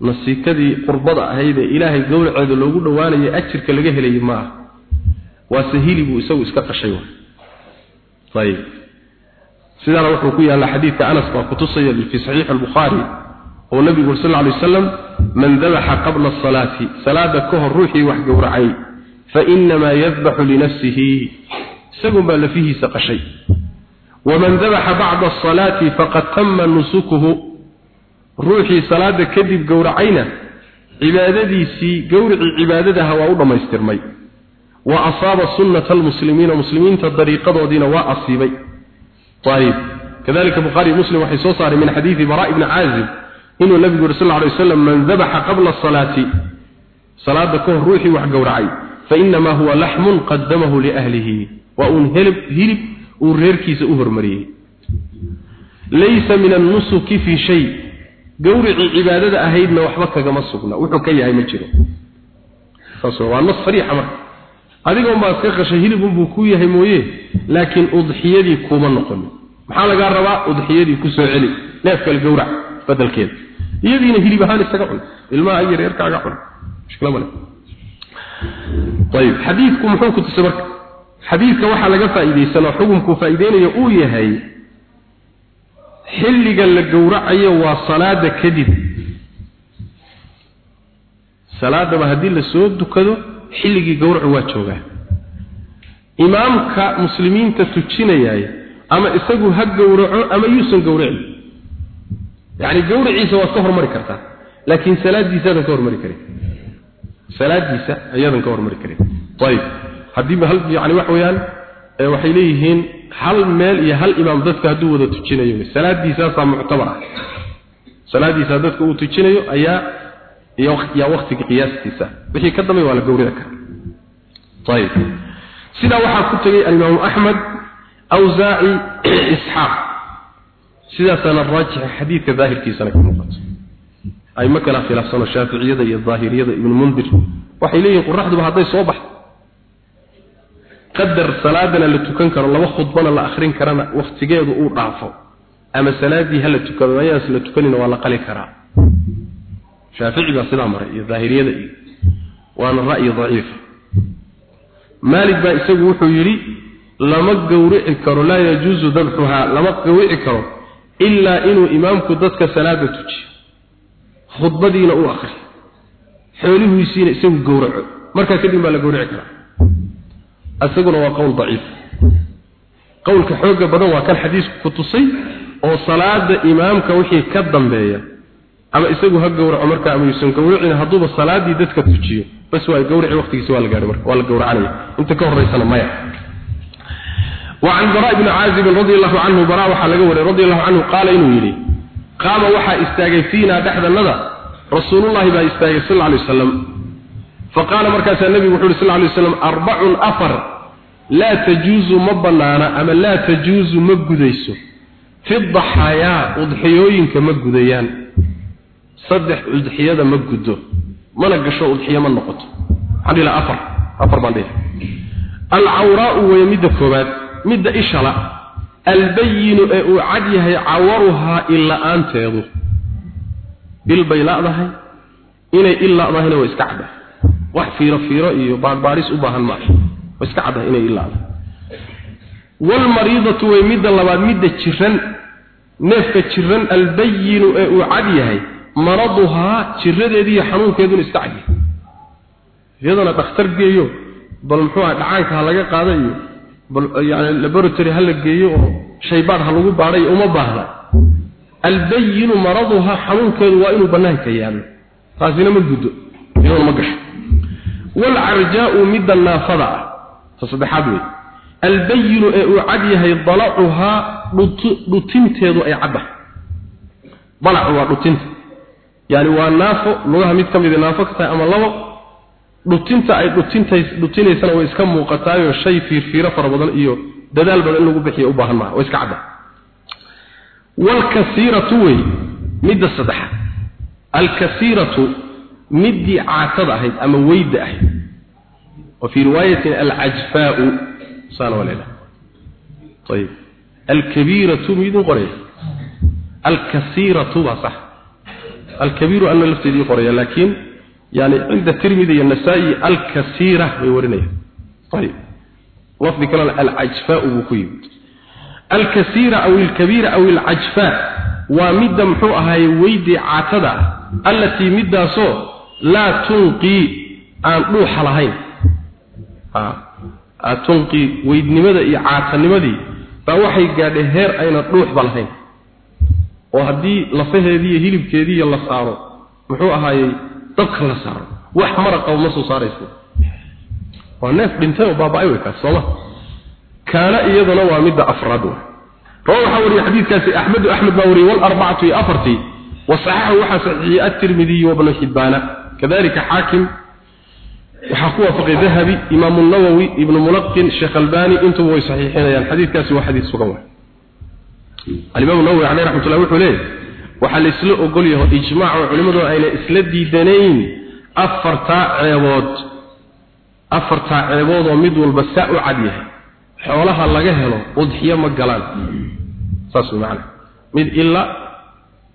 Nasiikadii qurbada ahayd ee ilaahay gowraceeda loogu dhowaanayay ajirka laga helayay ma aha. Waase hilibuu isagu iska qashay ayib. Sidaana wuxuu ku yaalla xadiidka anas baa kutusaya fi saxiixi albukhaari oo nabigu sal lla alay wasalam man dabaxa qabla asalaati salaada ka hor ruuxii wax gowracay fainamaa yadbaxu linafsihi isagun baa lafihiisa qashay. Waman dabaxa bacda asalaati faqad tama nusukuhu ruuxii salaada kadib gowracayna cibaadadiisii gowricii cibaadadaha waa u dhammaystirmay. Wa asaaba sunnata almuslimiina muslimiinta dariiqadoodiina waa asiibay. Ayib kadalika bukhaari muslim waxay soo saaray min xadiidi bara ibni caazib inuu nabigu yuri sal lla alay wasalam man dabaxa qabla asalaati salaada ka hor ruuxii wax gowracay. Fainamaa huwa laxmun qadamahu liahlihi. Waa uun helib hilib uu reerkiisa u hormariyey. Laysa min annusuki fii shay gowricii cibaadada ahaydna waxba kagama sugna. Wuxuu ka yahay ma jiro. Waa nas sariixa marka. Adigoon baa iska qashay hilibunbuu ku yahay mooye laakiin udxiyadii kuma noqonin. Maxaa lagaa rabaa? Udxiyadii ku soo celi. Neefkale gowrac badelkeeda iyadiina hilib ahaan isaga cun ilmaha iyo reerkaaga cun. Mushkila male ayib xadiidku muxuu ku tusay marka? Xadiidka waxaa laga faa'iidaysanoo xukumku faa'iideynayo uu yahay xilliga la gowracayo waa salaada kadib. Salaadaba haddii la soo dukado xilligii gowracu waa joogaa. Imaamka muslimiinta tujinayaay ama isagu ha gowraco ama yuusan gowracin yacni gowraciisa waad ka hormari kartaa laakiin salaadiisaadan ka hormari karin. Salaadiisa ayaadan ka hormari karin. Ayib haddii yani wax weeyaan waxay leeyihiin hal meel iyo hal imaam dadka hadduu wada tujinayo. Salaadiisaasaa muctabar ah. Salaadiisa dadka uu tujinayo ayaa yaa waktiga qiyaastiisa wixii ka dambeey waa la gowrici karaa. Ayib sidaa waxaa ku tegay alimaamu axmed awsaaci isxaaq. Sidaasaana raajixa xadiidka daahirkiisana ka muuqato ayma kala khilaafsano shaaficiyada iyo daahiriyada ibnu mundir. Waxay leeyihiin qoraxduba hadday soo baxdo qadar salaadana la tukan karo laba khudbana la akhrin karana waktigeedu uu dhaafo. Ama salaadii hala tukado ayaas la tukanina waa la qali karaa. Shaafici baa sidaa maray iyo daahiriyada iyo waana ra'yi daciif. Maalik baa isagu wuxuu yidhi lama gowrici karo laa yajuusu dabxuhaa lama gowrici karo ilaa inuu imaamku dadka salaada tujiyo khudbadiina uu akhriyo xoolihiisiina isagu gowraco markaa kadib baa la gowrici karaa isaguna waa qowl daciif qowlka xooga badan waa kan xadiisku ku tusay oo salaada imaamka wixii ka dambeeya ama isagu ha gowraco markaa ama yuusan gowracin hadduuba salaadii dadka tujiyo bas waa gowraci waqtigiisa waa la gaadhay marka waa la gowracanaya inta ka horeysana maya وعن براء بن عازب رضي الله عنه براء وحا لغا وري رضي الله عنه قال انه يلي قام وحا استاغي فينا دحد الندا رسول الله با استاغي صلى الله عليه وسلم فقال مركز النبي وحول صلى الله عليه وسلم أربع أفر laa tajuusu ma bannaana ama laa tajuusu ma gudayso. Fi daxaayaa udxiyooyinka ma gudayaan. Saddex udxiyada ma gudo mana gasho udxiyo ma noqoto. Waxaan dhihi afar. Afar baan dhihi alcawraa'u weeye midda koowaad midda ishale albayinu ee uu cad yahay cawaruhaa illa-aanteedu. Bilbay la-dahay inay il la-dahayna waa iska caddahay wax fiiro fiiro iyo baadhbaadhis u baahan maaha iska cadda inay ilaado walmariidatu way midda labaad midda jiran neefka jiran albayinu ee uu cad yahay maraduhaa jiradeedii xanuunkeeduna iska cad yahay. Iyadana dhakhtar geeyo bal muxuu aha dhacaanka ha laga qaada iyo bal yani laboratory ha la geeyo oo shaybaad ha lagu baadhay uma baahna albayinu maraduhaa xanuunkeedu waa inuu bannaanka yaalo. Taasina ma guddo iyadana ma gasho walcarjaa'u midda naafada ah saddexaad wey albayinu ee uu cad yahay dalacuhaa dhutinteedu ay caddahay dalacu waa dhutinta. Yaani waa naafo lugaha mid ka mid ah naafo ka tahay ama labo dhutinta ay dhutintdhutinaysana way iska muuqataayo shay fiirfiiro fara badan iyo dadaal badan in lagu bixiya u baahan maha waa iska cadda. Walkasiiratu wey midda saddexaad alkasiiratu middii caatada ahayd ama weydda ahayd. wa fi riwaayatin alcajfaa'u sana walila طيب الكبيرة ميدو قرية الكثيرة با صح الكبير أن لفتي قرية لكن يعني عند الترمذي النسائي الكثيرة ويورنيه طيب لفظ كلام العجفاء بكيب الكثيرة أو الكبيرة أو العجفاء ومد محوها ويدي عاتدة التي مد سو لا تنقي أن روح لهين atunqi weydnimada iyo caatanimadii baa waxay gaadhay heer ayna dhuuxba lahayn. Oo haddii lafaheedii iyo hilibkeedii iyo la saaro muxuu ahaayey dabka la saaro. Wax maraqaba ma soo saaraysa waa neef dhintay oo baaba-ay wey kaas sooma kaana iyadana waa midda afraad roo waxaa wariyey xadiidkaasi axmedu axmed baa wariyey walarbacatu iyo afartii wasaxaxu waxaa saxiixiyey altirmidiyu wabnu xibbaana kadalika xaakim waxaa ku waafaqay dahabi imaamu nawowi ibnu mulaqin sheekh albani intuba way saxiixinayaan. Xadiidkaasi waa xadiid sugan waay. Alimaamu nawowi caleyh raxmatullah wuxuu leeyahy waxaa la isla ogol yaho ijmaaco culimmadu ayna isla diidanayn afartaa ceebood afartaa ceebood oo mid walba saa u cad yahay. Xoolaha laga helo udxiyo ma galaan. Saas way macana mid ila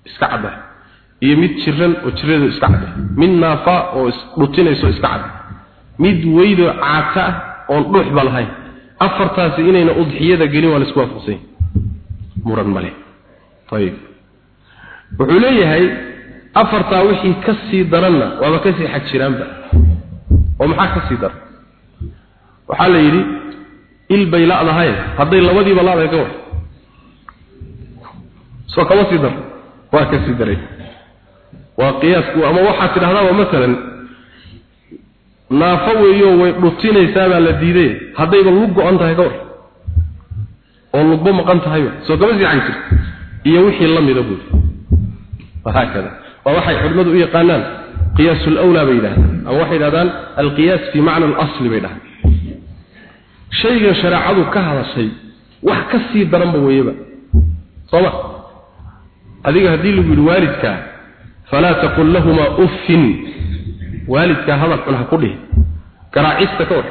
iska cadda iyo mid jiran oo jiradu iska cadda mid naafa oo isdhutinayso iska cadda mid weydo caata oo dhuux ba lahayn. Afartaasi inayna udxiyada gelin waa la isku waafaqsan muran male tayib. Wuxuu leeyahay afartaa wixii ka sii daranna waaba ka sii xag jiraanba. Oo maxaa ka sii daran? Waxaa la yidhi il bay laadahay hadday labadiiba laaday ka war soo kama sii dar waa ka sii daray. Waa qiyaasku ama waxaad tidhahdaaba masalan naafo weeyo way dhutinaysaabaa la diiday haddayba lug go-an tahay ka war oo lugba maqan tahayba soo kama sii xag jirta iyo wixii la mida buuri. Wahaakada waa waxay culimmadu u yaqaanaan qiyaas lwlaa bay yidhahdaan ama waxay yidhahdaan alqiyaas fii macna alasli bay dhahaan shaygan shareecadu ka hadashay wax ka sii daranba weeyaba sooma adiga haddii lagu yidhi waalidkaa falaa taqul lahumaa uffin waalidkaa hadal xun ha ku dhihi. Garaacista ka war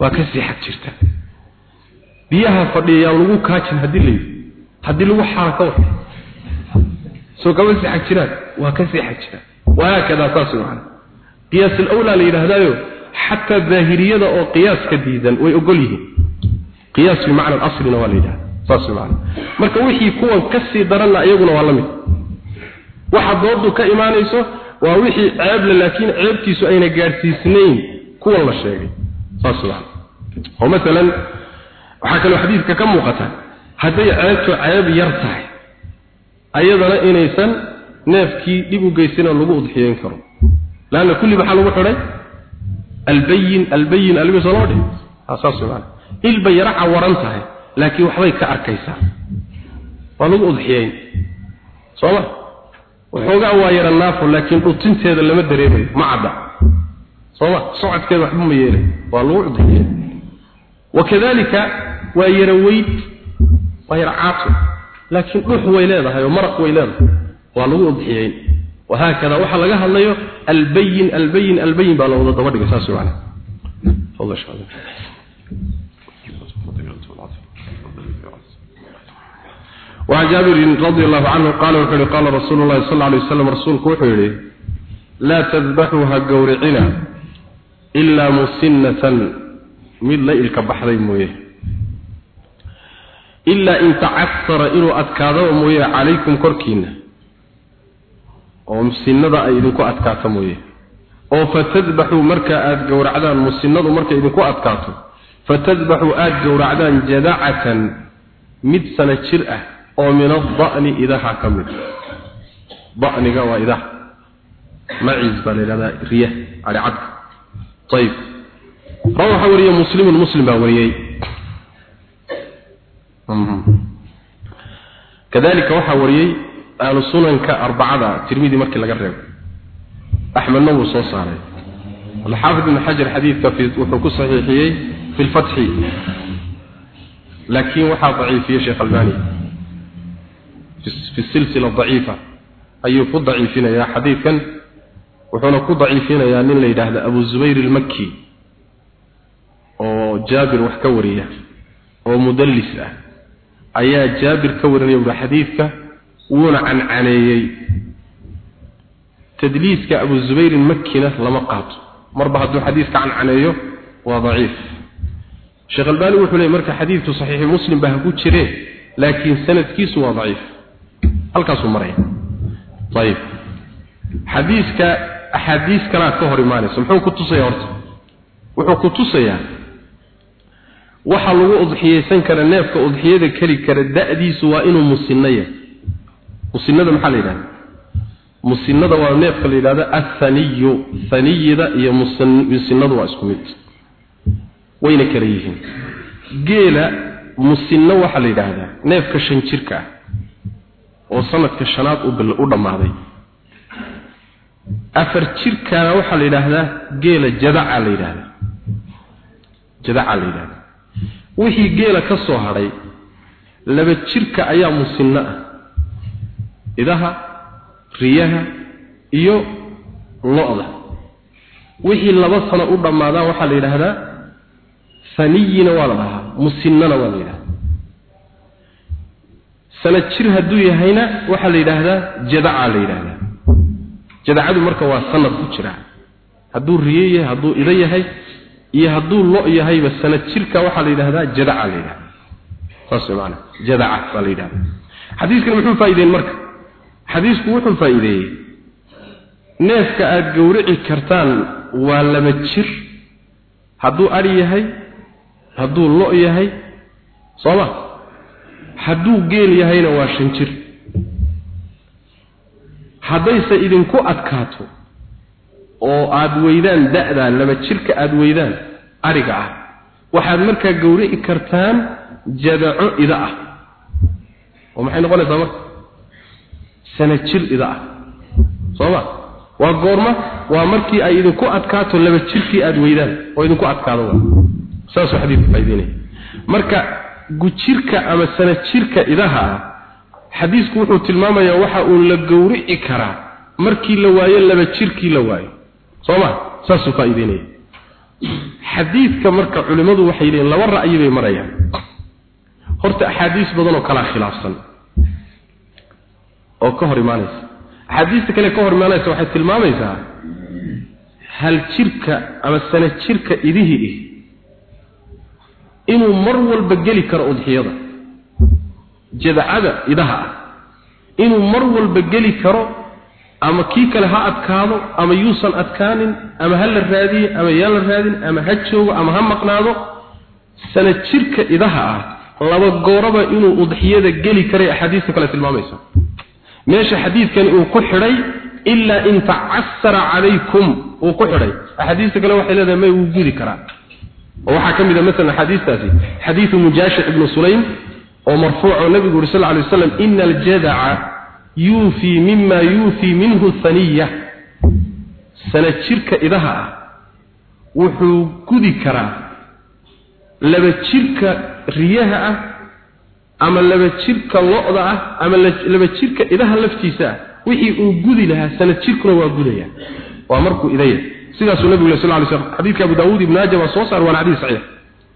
waa ka sii xag jirta. Biyaha fadhiya yaan lagu kaajin haddii la yidhi. Haddii lagu xaara ka war soo kama sii xag jiraan. Waa ka sii jiraan. Wahaakadaa saas macana qiyaas alawlaa la yidhaahdaayo xataa daahiriyada oo qiyaaska diidan way ogol yihiin. Qiyaas fi macna aslina waa la yidhahda saas macana marka wixii kuwan ka sii daranna iyaguna waa la mid waxa doodu ka imaanayso waa wixii ceeble laakiin ceebtiisu ayna gaadhsiisnayn kuwan la sheegay. Saas macana oo masalan waxaa kaloo xadiidka ka muuqata hadday ceebtu ceeb yar tahay ayadana inaysan neefkii dhib u geysanoo lagu udxiyeyn karo. Laanna kulli maxaa lagu xidhay albayin albayin soo dhihi. Saas macana ilba yara cawaran tahay laakiin waxbay ka arkaysaa. Waa lagu udxiyeyn. Sooma waxoogaa waa yara naafu laakiin dhutinteeda lama dareemayo ma cadda. Sooma socodkeeda waxba ma yeelay waa lagu cudriya wakadalika waa yara weyd waa yara caaqi. Laakiin dhux way leedahay oo maraq way leedahay. Waa lagu udxiyeyn wahaakada waxaa laga hadlayo albayin albayin albayin baa la wada daba dhigay saas macnaa وعن جابر رضي الله عنه قال وحده قال رسول الله صلى الله عليه وسلم رسولك وحده لا تذبحوها قورعنا إلا مسنة من ليلك بحري مويه إلا إن تعثر إنه أذكاذا مويه عليكم كركين oo musinnada ay idinku adkaato mooye oo fatadbaxuu marka aad gowracdaan musinnadu markay idinku adkaato fatadbaxuu aad gowracdaan jadacatan ah oo min ada'ni idaha ka mid da'niga waa idaha. Maciis baa la yidhahdaa riya aricadka ayib rawa waxaa wariyey muslimun muslim baa wariyey kadalika waxaa wariyey ahlu arbacada tirmidi markii laga reebo. Axmedna wuu soo saaray. Alxaafid ibn xajar xadiidka wuxuu ku saxiixiyey fi lfatxi laakiin waxaa daciifiyey sheekh albani fi silsila daciifa. Ayuu ku daciifinayaa xadiidkan wuxuuna ku daciifinayaa nin la yidhaahda abu zubayr ilmaki oo jaabir wax ka wariya oo mudallis ah. Ayaa jaabir ka warinaya wuhi xadiidka wuuna cancaneeyey. Tadliiska abu zubayr makina lama qaato. Marba hadduu xadiiska cancaneeyo waa daciif. Sheekh albani wuxuu leeyay marka xadiidku saxiixi muslim baa ku jiree laakiin sanadkiisu waa daciif halkaasuu maraya. Ayib xadiiska axaadiis kalaa ka hor imaanaysa. Muxuu ku tusayaa horta? Wuxuu ku tusayaa waxa lagu udxiyeysan kara neefka udxiyada keli kara da'diisu waa inuu musinno yahay. Musinnada maxaa la yidhahda musinnada waa neefka la yidhahda athaniyu. Thaniyida iyo musinnadu waa isku mid. Wayna kala yihiin. Geela musinno waxaa la yidhaahdaa neefka shan jirka ah oo sanadka shanaad u dhammaaday. Afar jirkaana waxaa la yidhaahdaa geela jadaca la yidhahdaa jadaca la yidhahdaa wixii geela ka soo hadhay laba jirka ayaa musinno ah. Idaha riyaha iyo lo-da. Wixii laba sano u dhammaadaan waxaa la yidhaahdaa saniyina waa la dhahaa musinnana waa la yidhahdaa sana jir hadduu yahayna waxaa la yidhaahdaa jadaca la yidhaahdaa. Jadacadu marka waa sanad ku jira. Hadduu riye yahay hadduu ido yahay iyo hadduu lo yahayba sana jirka waxaa la yidhahdaa jadaca la yidhahdaa saas jadaca baa la yidhahdaa xadiiskan muxuu faa'iideyn marka? Xadiisku wuxuu faa'iideeyey neefka aada gowrici kartaan waa laba jir. Hadduu adhi yahay hadduu lo yahay soo ma hadduu geel yahayna waa shan jir. Haddayse idinku adkaato oo aada weydaan da-daa laba jirka aada weydaan ariga ah waxaad markaa gowrici kartaan jadaco ida ah. Oo maxay noqonaysaa marka sana jir ida ah. Sooma waa goorma? Waa markii ay idinku adkaato laba jirkii aada weydaan oo idinku adkaado. Saasuu xadiidku faa'ideynaya marka gujirka ama sana jirka idaha ah xadiisku wuxuu tilmaamayaa waxa uu la gowrici karaa markii la waayo laba jirkii la waayo. Sooma saasuu faa'ideynaya xadiidka marka culimmadu waxay leeyihiin laba ra'yi bay marayaan. Horta axaadiis badan oo kala khilaafsan. Oo ka hor imaanaysa. Axaadiista kale ka hor imaanaysa waxay tilmaamaysaa hal jirka ama sana jirka idihii ih inuu mar walba geli karo udxiyada. Jadacada idaha ah. Inuu mar walba geli karo ama kii kale ha adkaado ama yuusan adkaanin ama ha la raadiye ama yaan la raadin ama ha joogo ama ha maqnaado sana jirka idaha ah laba gooraba inuu udxiyada geli karay axaadiista kale tilmaamaysa meesha xadiidkani uu ku xidhay ilaa in tacasara calaykum uu ku xidhay. Axaadiista kale waxay leedahay may wuu gudi karaa waxaa ka mid a masalan axaadiistaasi xadiidu mujaashic ibnu sulaym oo marfuuco nabigu yuri sal ly waslam ina aljadaca yuufii mima yuufii minhu haniya sana jirka idaha ah wuxuu gudi karaa laba jirka riyaha ah ama laba jirka lo-da ah ama laba jirka idaha laftiisa ah wixii uu gudi lahaa sana jirkuna waa gudaya. Waa markuu idaya sidaasuu nabigu yiri sallallahu alayhi wasallam xadiiska Abu Daawud ibn Majah waa soo saar waa xadiis sahih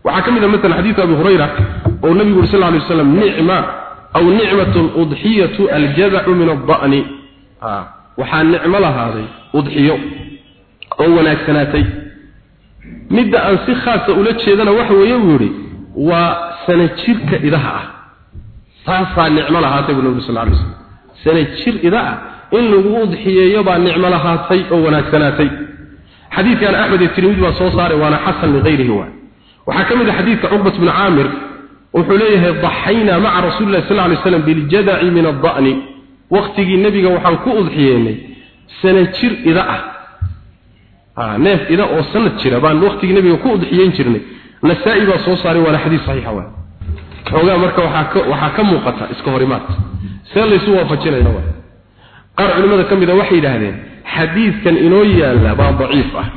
waxa ka mid ah mesela xadiiska Abu Hurayra oo yiri sallallahu alayhi wasallam ni'ma aw ni'matu al-udhiyatu al-jad'u min ad-da'n ah waxa nicmo lahaaday udhiyo oo wanaagsanaatay. Midda aan si khaas ula jeedana waxa weeye yiri waa sana jirka idaha ah. Taasaa nicmo lahaatay nabigu sallallahu alayhi wasallam sana jir idaha in lagu udhiyeeyo baa nicmo lahaatay oo wanaagsanaatay xadiidkan axmed iyo tirmid baa soo saaray waana xasan ligayrihi waa waxaa ka mid ah xadiidka cuqbat bni caamir wuxuu leeyahay daxaynaa maca rasuuli lahi sal lay slam biljadaci min adda'ni. Waktigii nebiga waxaan ku udxiyeennay sana jir ida ah. ah. Neef ida oo sanad jira baan waktigii nebiga ku udxiyeyn jirnay. Nasaa-i baa soo saaray waana xadiis saxiixa waa. Xoogaa marka waxaa ka muuqata iska horimaad. See laysu waafajinaya waa. Qaar culimmada ka mid a waxay yidhaahdeen xadiidkan inoo yaalla baa daciif ah.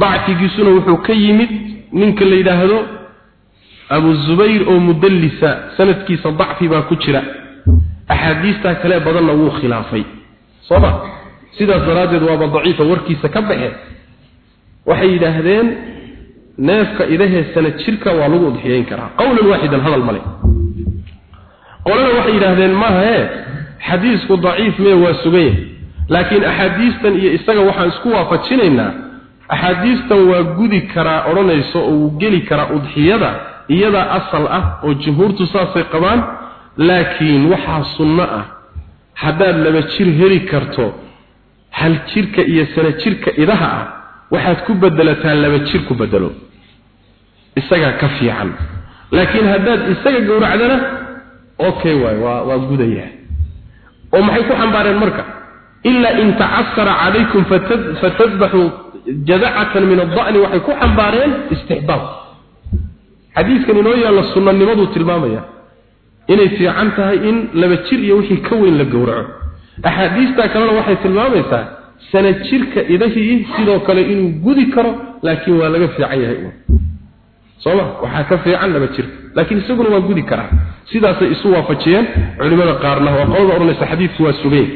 Dacfigiisuna wuxuu ka yimid ninka la yidhaahdo abu zubayr oo mudallisa sanadkiisa dacfi baa ku jira. Axaadiistaa kale badanna wuu khilaafay. Soo ma? Sidaas daraaddeed waaba daciifa warkiisa ka baxe. Waxay yidhaahdeen neefka idahee sana jirka waa lagu udxiyeyn karaa. Qowlan waaxidan hadal male qolana waxay yidhaahdeen maahae xadiisku daciif mee waa sugan yahay. Laakiin axaadiistan iyo isaga waxaan isku waafajinaynaa axaadiistan waa gudi karaa odhanayso oo wuu geli karaa udxiyada iyadaa asal ah oo jumhuurtu saasay qabaan laakiin waxaa sunno ah haddaad laba jir heli karto hal jirka iyo sana jirka idaha ah waxaad ku bedelataa laba jir ku bedelo isagaa ka fiican. Laakiin haddaad isaga gowracdana okay waay waa waa gudayaa oo maxay ku xambaareen marka? Ilaa in tacasara calaykum fatadbaxuu jadacatan min ada'ni waxay ku xambaareen istixbaab. Xadiiskan inoo yaalla sunnanimaduu tilmaamaya inay fiican tahay in laba jir iyo wixii ka weyn la gowraco. Axaadiistaa kalena waxay tilmaamaysaa sana jirka idahii sidoo kale inuu gudi karo laakiin waa laga fiican yahay. Sooma waxaa ka fiican laba jirka laakiin isaguna waa gudi karaa sidaasay isu waafajiyeen. Culimada qaarna waa qolada oranaysa xadiidku waa sugeen.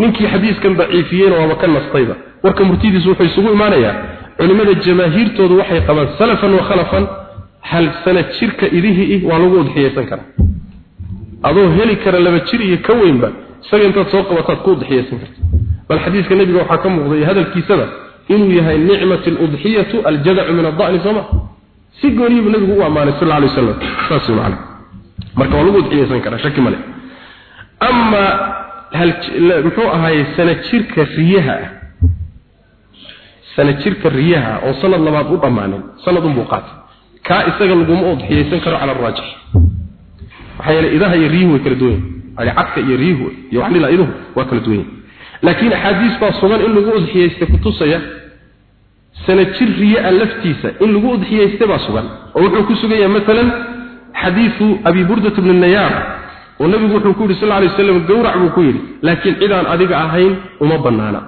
Ninkii xadiiskan daciifiyeyna waaba ka nastayba. Warka murtidiisu wuxuu isugu imaanayaa culimada jamaahiirtoodu waxay qabaan salafan wa khalafan hal sana jirka idihii waa lagu udxiyeysan karaa. Adoo heli kara laba jir iyo ka weynba isaga intaad soo qabataad ku udxiyeysan karta. Bal xadiiska nabiga waxaa ka muuqday hadalkiisaba inuu yahay nicmat aludxiyatu aljadacu min ada'ni sooma si gooniyibu nabigu u ammaanay sal alay wasalam saas macna marka waa lagu udxiyeysan karaa shaki male ama hal muxuu ahaayey sana jirka riyaha ah. Sana jirka riyaha oo sanad labaad u dhammaanin sanad unbuu qaatay. Kaa isaga laguma udxiyeysan karo cala araajix maxaa yeelay idaha iyo riyuhu kala duwan yihiin cadka iyo riyuhu iyo waxlila iduhu waa kala duwan laakiin axaadiis baa sugan in lagu udxiyeysta kutusaya sana jir riyaa laftiisa in lagu udxiyeysta baa sugan. Oo wuxuu ku sugan yahay maalan xadiisu abi burdat ibn nayaar oo nabigu wuxuu ku yidhi sal alay wasallam gowrac buu ku yidhi laakiin cidaan adiga ahayn uma banaana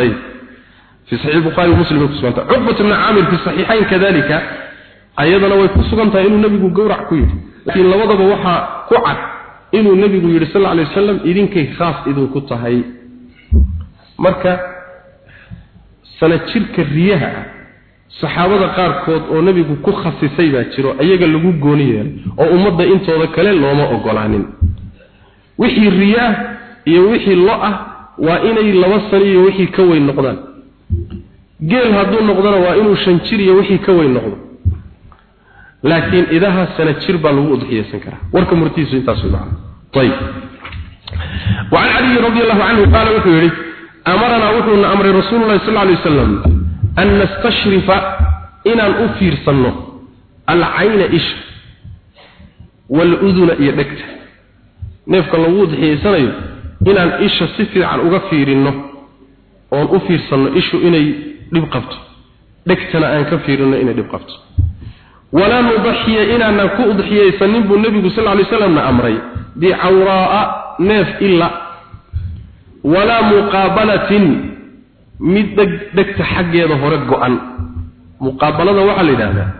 ayib fi saxiix bukhari muslim way ku suganta. Cuqbat ibn caamir fi saxiixayn kadalika ayadana way ku sugan tahay inuu nabigu gowrac ku yidhi. Laakiin labadaba waxaa ku cad inuu nabigu yidhi sal alay wasalam idinkay khaas idinku tahay. Marka sana jirka riyaha ah saxaabada qaarkood oo nebigu ku khasisay baa jiro ayaga lagu gooni yeelay oo ummadda intooda kale looma ogolaanin wixii riyo ah iyo wixii lo ah waa inay laba sano iyo wixii ka weyn noqdaan geel hadduu noqdona waa inuu shan jir iyo wixii ka weyn noqdo laakiin idaha sana jir baa lagu udxiyeysan karaa warka murtiisu intaas way macna ayib وعن علي رضي الله عنه قال وحيري أمرنا وحونا أمر رسول الله صلى الله عليه وسلم an nastashrifa inaan u fiirsanno alcayna isha waaluduna iyo dhegta neefka lagu duxiyaysanayo inaan isha si fiican uga fiirinno oon u fiirsanno ishu inay dhib qabto dhegtana aan ka fiirinno inay dhib qabto walaa nudaxiya inaanan ku udxiyaysanin buu nebigu sal alay slamna amray bicawraa'a neef ila walaa muqaabalatin mid dhegta xaggeeda hore go-an. Muqaabalada waxaa la yidhaahdaa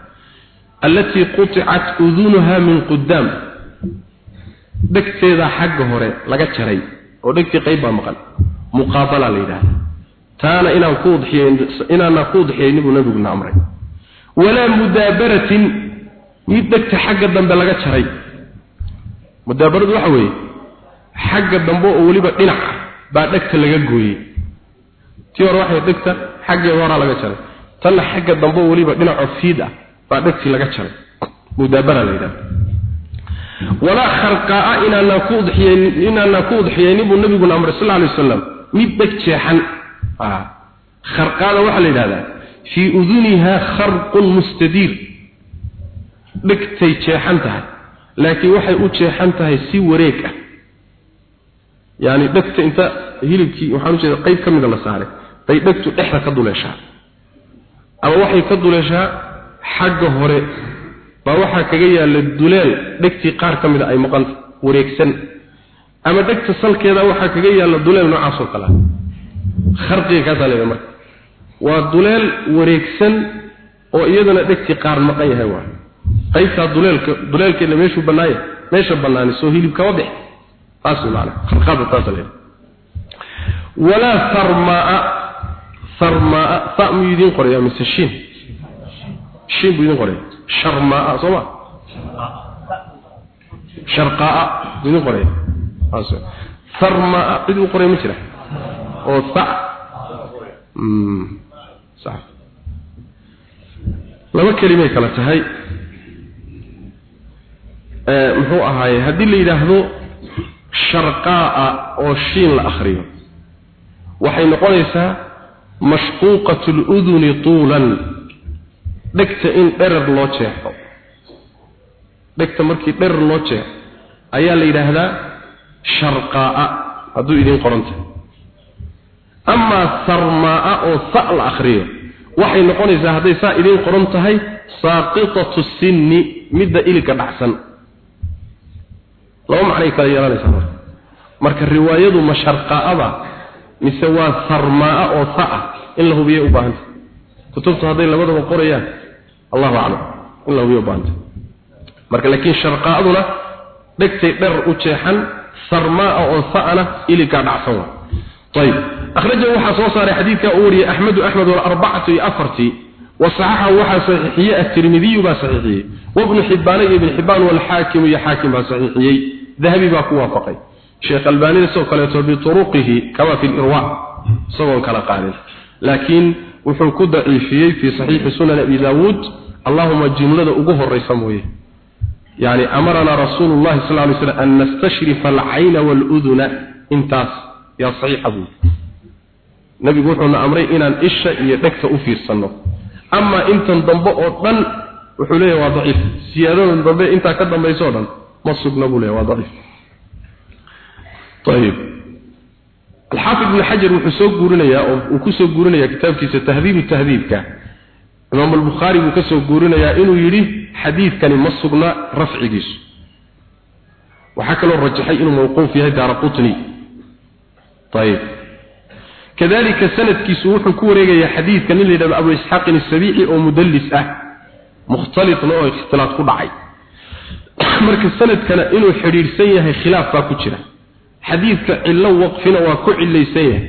allatii quطicat udunuha min qudaam dhegteeda xagga hore laga jaray oo dhegtii qayb baa maqan. Muqaabala la yidhahda taana inaan ku udxiyeyn inaana ku udxiyeyni buu nabiguna amray. Walaa mudaabaratin. Mid dhegta xagga dambe laga jaray. Mudaabaradu waxa weeye xagga dambe oo weliba dhinac baa dhegta laga gooyey tii hore waxay dhegta xaggeeda horaa laga jaray. Tanna xagga dambe oo weliba dhinacoo fiid ah baa dhegtii laga jaray. Mudaabara la yidhahda walaa kharqaa inaana ku udxiyeyn inaana ku udxiyeyni buu nabiguna amray sal alay wasalam mid dheg jeexan. Kharqaada waxaa la yidhahdaa fii uduniha kharqun mustadiir. Dhegtay jeexan tahay. Laakiin waxay u jeexan tahay si wareeg ah. Yani dhegta inta hilibkii waxaan u jeeda qayb ka mida la saaray bay dhegtu dhexda ka duleeshaa. Ama waxay ka duleeshaa xagga hore. Baa waxaa kaga yaalla duleel dhegtii qaar ka mida ay maqanta wareegsan. Ama dhegta salkeeda waxaa kaga yaalla duleel noocaasoo kale. Kharqiga kaasaa leedahay marka. Waa duleel wareegsan oo iyadana dhegtii qaar maqan yahay waa. Qaybtaa duleelka duleelkeeda meeshuu bannaaya meesha bannaani soo hilib kama bix taas macna. Kharqada taas leedahay walaa sarmaa sarmaa sa mu idin qoraya mise shin. Shin buu idin qoraya sharmaa soma. Sharqaa buu idin qoraya sarmaa cid uu qoraya ma jira oo sa. Sax laba kelimay kala tahay. Muxuu ahaaye haddii la yidhaahdo sharqaa oo shiin la akhriyo waxay noqonaysaa mashquuqatu luduni tuulan. Dhegta in dherer loo jeexo. Dhegta markii dherer loo jeexo ayaa la yidhaahdaa sharqaa'a. Hadduu idiin qoranta amaa sarmaa'a oo sa la akhriyo waxay noqonaysaa hadday saa idiin qoran tahay saaqitatu sinni midda iliga dhacsan. Laba macnay kala yeelanaysaa marka. Marka riwaayadu ma sharqaa'ada mise waa sarmaa oo sa'a in la hubiyo u baahanta kutubtu hadday labadaba qorayaan allahu aclam in la hubiyo u baahanta marka laakiin sharqaa'aduna dhegtay dher u jeexan sarmaa oo sa'ana iligaa dhacsan waa. Ayib akhrajahu waxaa soo saaray xadiidka uu wariyey axmedu axmed walarbacatu iyo afartii wasaxaxahu waxaa saxiixiyey atirmidiyu baa saxiixiyey wabnu xibbaana iyo ibn xibbaan sheekh albaanina sidoo kaleeto bituruqihi kama fi lirwa isagoon kala qaadin laakiin wuxuu ku daciifiyey fii saxiixi sunan abi daawuud allahuma jumlada ugu horeysa mooye. Yani amaranaa rasuulu llahi sal lay slam an nastashrifa alcayna waaluduna intaas. Yaa saxiixa buu nabigu wuxuuna amray inaan isha iyo dhegta u fiirsanno. Amaa intan dambe oo dhan wuxuu leeyahay waa daciif. Siyaadadan dambe intaa ka dambayso o dhan ma sugna buu leeyahay waa daciif طيب الحافظ ابن حجر wuxuu soo guurinaya oo uu ku soo guurinaya kitaabkiisa tahdhib tahdhibka Imam al-Bukhari uu ka soo guurinaya inuu yiri xadiidkani ma sugna rafcigiisu waxa kaloo rajaxay inuu mawquuf yahay daarqutni طيب كذلك sanadkiisu wuxuu ku wareegaya xadiidkan in leeyahay Abu Ishaq al-Sabi'i oo mudallis ah mukhtalif oo ikhtilaaf ku dhacay marka sanadkana inuu xiriirsan yahay khilaaf baa ku jira xadiidka cillo waqfina waa ku cilaysan yahay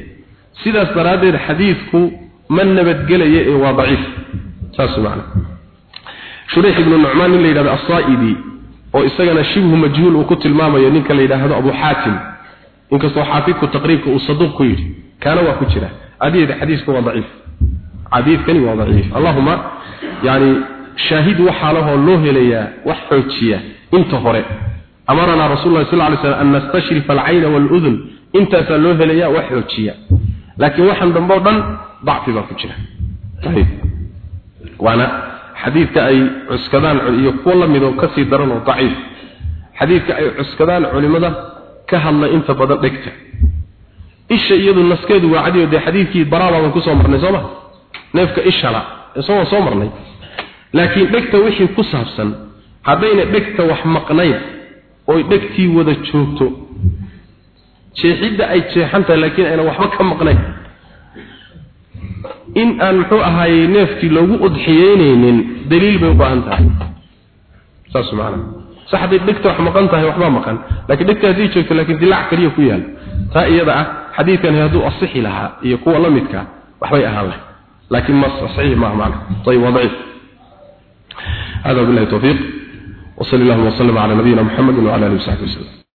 sidaas daraadeed xadiidku ma nabadgelaya ee waa daciif. Saas macna. Shurayh ibn nu'man in la yiraahdo as-sa'idi oo isagana shibhu majhuul uu ku tilmaamayo ninka la yiraahdo abu hatim inkastoo xaafidku taqriibka uu saduq ku yiri kana waa ku jira. Adiyada xadiisku waa daciif. Xadiidkani waa daciif. Allahumma yani shaahid waxa laho loo helayaa wax xoojiya inta hore amarna rasuulullaahi sallallaahu alayhi wasallam an nastashrifa al-ayn intaasaa loo helaya wax xoojiya laakiin waxan dambo dhan dhacfi baa ku jira sahih wana xadiidka ay cuskadaan iyo kuwa la mid oo ka sii daran oo daciif xadiidka ay cuskadaan culimada ka hadla inta badan dhegta isha iyadu naskeedu waa cadiyo de xadiidkii baraaba aan ku marnay soo ma neefka ishala isagoo soo marnay laakiin dhigta wixii ku saabsan haddayna dhigta wax maqnayn oy dhegtii wada joogto. Jeexidda ay jeexan tahay laakiin ayna waxba ka maqnayn. In aan muxuu ahaayey neefkii loogu udxiyeynaynin daliil bay u baahan tahay. Saas macana sax hadday dhegta wax maqan tahay waxbaa maqan. Laakiin dhegta haddii joogto laakiin dilaac kaliya ku yaal. Taa iyada ah xadiidkani hadduu asixi lahaa iyo kuwa la midka waxbay ahaan lahay laakiin ma saxiix maaha macna. Ayib waa daciif hada billahi وصلى الله وسلم على نبينا محمد وعلى آله وصحبه وسلم.